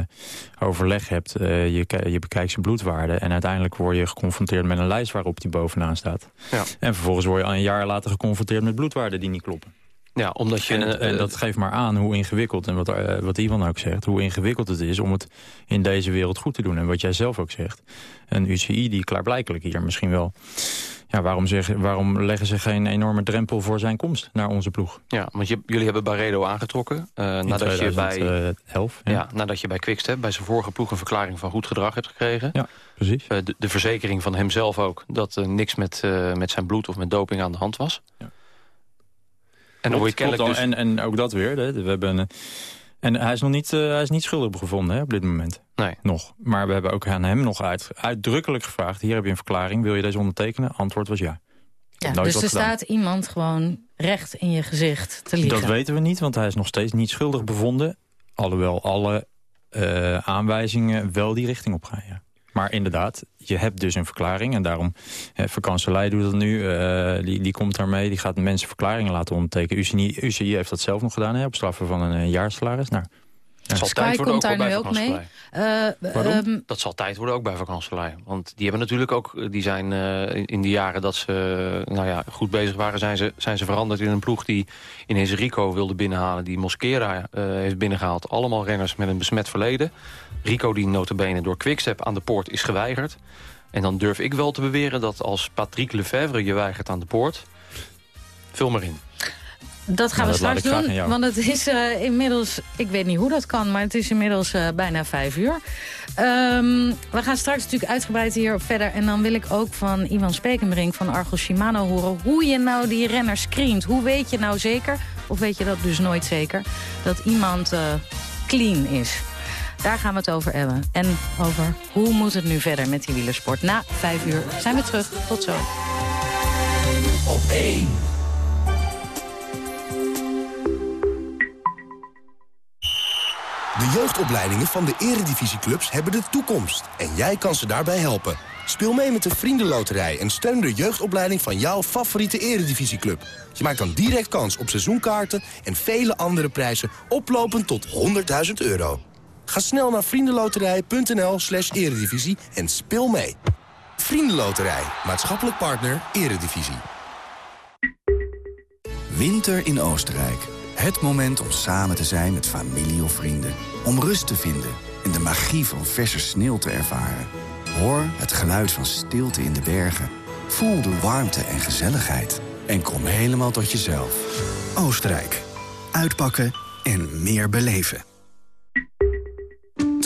Speaker 17: overleg hebt. je, je bekijkt zijn bloedwaarden en uiteindelijk word je geconfronteerd met een lijst waarop die bovenaan staat.
Speaker 26: Ja.
Speaker 17: En vervolgens word je al een jaar later geconfronteerd met bloedwaarden die niet kloppen.
Speaker 26: Ja, omdat je...
Speaker 17: En, en, dat geeft maar aan hoe ingewikkeld, en wat, uh, wat Ivan ook zegt... hoe ingewikkeld het is om het in deze wereld goed te doen. En wat jij zelf ook zegt. Een UCI die klaarblijkelijk hier misschien wel... Ja, waarom, zeg, waarom leggen ze geen enorme drempel voor zijn komst naar onze ploeg?
Speaker 26: Ja, want je, jullie hebben Barredo aangetrokken. Uh, nadat,
Speaker 17: 2011,
Speaker 26: je bij,
Speaker 17: ja.
Speaker 26: ja. nadat je bij Quickstep, bij zijn vorige ploeg... een verklaring van goed gedrag hebt gekregen.
Speaker 17: Ja, precies.
Speaker 26: Uh, de, de, verzekering van hemzelf ook. Dat er niks met, met zijn bloed of met doping aan de hand was.
Speaker 17: Ja.
Speaker 26: En, dan word je kennelijk dus...
Speaker 17: en, en ook dat weer. Hè. We hebben een, en hij is nog niet, uh, hij is niet schuldig gevonden hè, op dit moment.
Speaker 26: Nee.
Speaker 17: Nog. Maar we hebben ook aan hem nog uit, uitdrukkelijk gevraagd... hier heb je een verklaring, wil je deze ondertekenen? Antwoord was ja.
Speaker 13: ja dus er gedaan. staat iemand gewoon recht in je gezicht te liegen.
Speaker 17: Dat weten we niet, want hij is nog steeds niet schuldig bevonden. Alhoewel alle uh, aanwijzingen wel die richting op gaan, ja. Maar inderdaad, je hebt dus een verklaring. En daarom, eh, Vakantselij doet dat nu. Uh, die, die komt daarmee, die gaat mensen verklaringen laten ondertekenen. UCI, UCI heeft dat zelf nog gedaan, hè, op straffen van een jaarsalaris. Nou,
Speaker 26: dat zal
Speaker 13: Sky
Speaker 26: tijd worden
Speaker 13: komt
Speaker 26: ook
Speaker 13: daar nu
Speaker 26: bij
Speaker 13: ook mee.
Speaker 26: Uh, um, dat zal tijd worden ook bij vakantselij. Want die hebben natuurlijk ook, die zijn uh, in de jaren dat ze nou ja, goed bezig waren, zijn ze, zijn ze veranderd in een ploeg die ineens Rico wilde binnenhalen, die Mosquera uh, heeft binnengehaald. Allemaal renners met een besmet verleden. Rico die notabene door Quickstep aan de poort is geweigerd. En dan durf ik wel te beweren dat als Patrick Lefevre je weigert aan de poort, vul maar in.
Speaker 13: Dat gaan
Speaker 17: nou,
Speaker 13: we
Speaker 17: dat
Speaker 13: straks doen, want het is uh, inmiddels... Ik weet niet hoe dat kan, maar het is inmiddels uh, bijna vijf uur. Um, we gaan straks natuurlijk uitgebreid hierop verder. En dan wil ik ook van Ivan Spekenbrink van Argos Shimano horen... hoe je nou die renner screent. Hoe weet je nou zeker, of weet je dat dus nooit zeker... dat iemand uh, clean is? Daar gaan we het over hebben. En over hoe moet het nu verder met die wielersport. Na vijf uur zijn we terug. Tot zo.
Speaker 27: Op één.
Speaker 28: De jeugdopleidingen van de eredivisieclubs hebben de toekomst. En jij kan ze daarbij helpen. Speel mee met de Vriendenloterij en steun de jeugdopleiding van jouw favoriete eredivisieclub. Je maakt dan direct kans op seizoenkaarten en vele andere prijzen oplopend tot 100.000 euro. Ga snel naar vriendenloterij.nl slash eredivisie en speel mee. Vriendenloterij, maatschappelijk partner, eredivisie.
Speaker 15: Winter in Oostenrijk. Het moment om samen te zijn met familie of vrienden. Om rust te vinden en de magie van verse sneeuw te ervaren. Hoor het geluid van stilte in de bergen. Voel de warmte en gezelligheid. En kom helemaal tot jezelf. Oostenrijk. Uitpakken en meer beleven.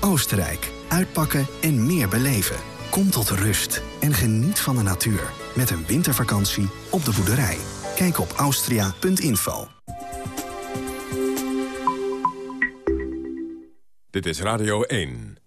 Speaker 15: Oostenrijk. Uitpakken en meer beleven. Kom tot rust en geniet van de natuur. Met een wintervakantie op de boerderij. Kijk op austria.info.
Speaker 2: Dit is Radio 1.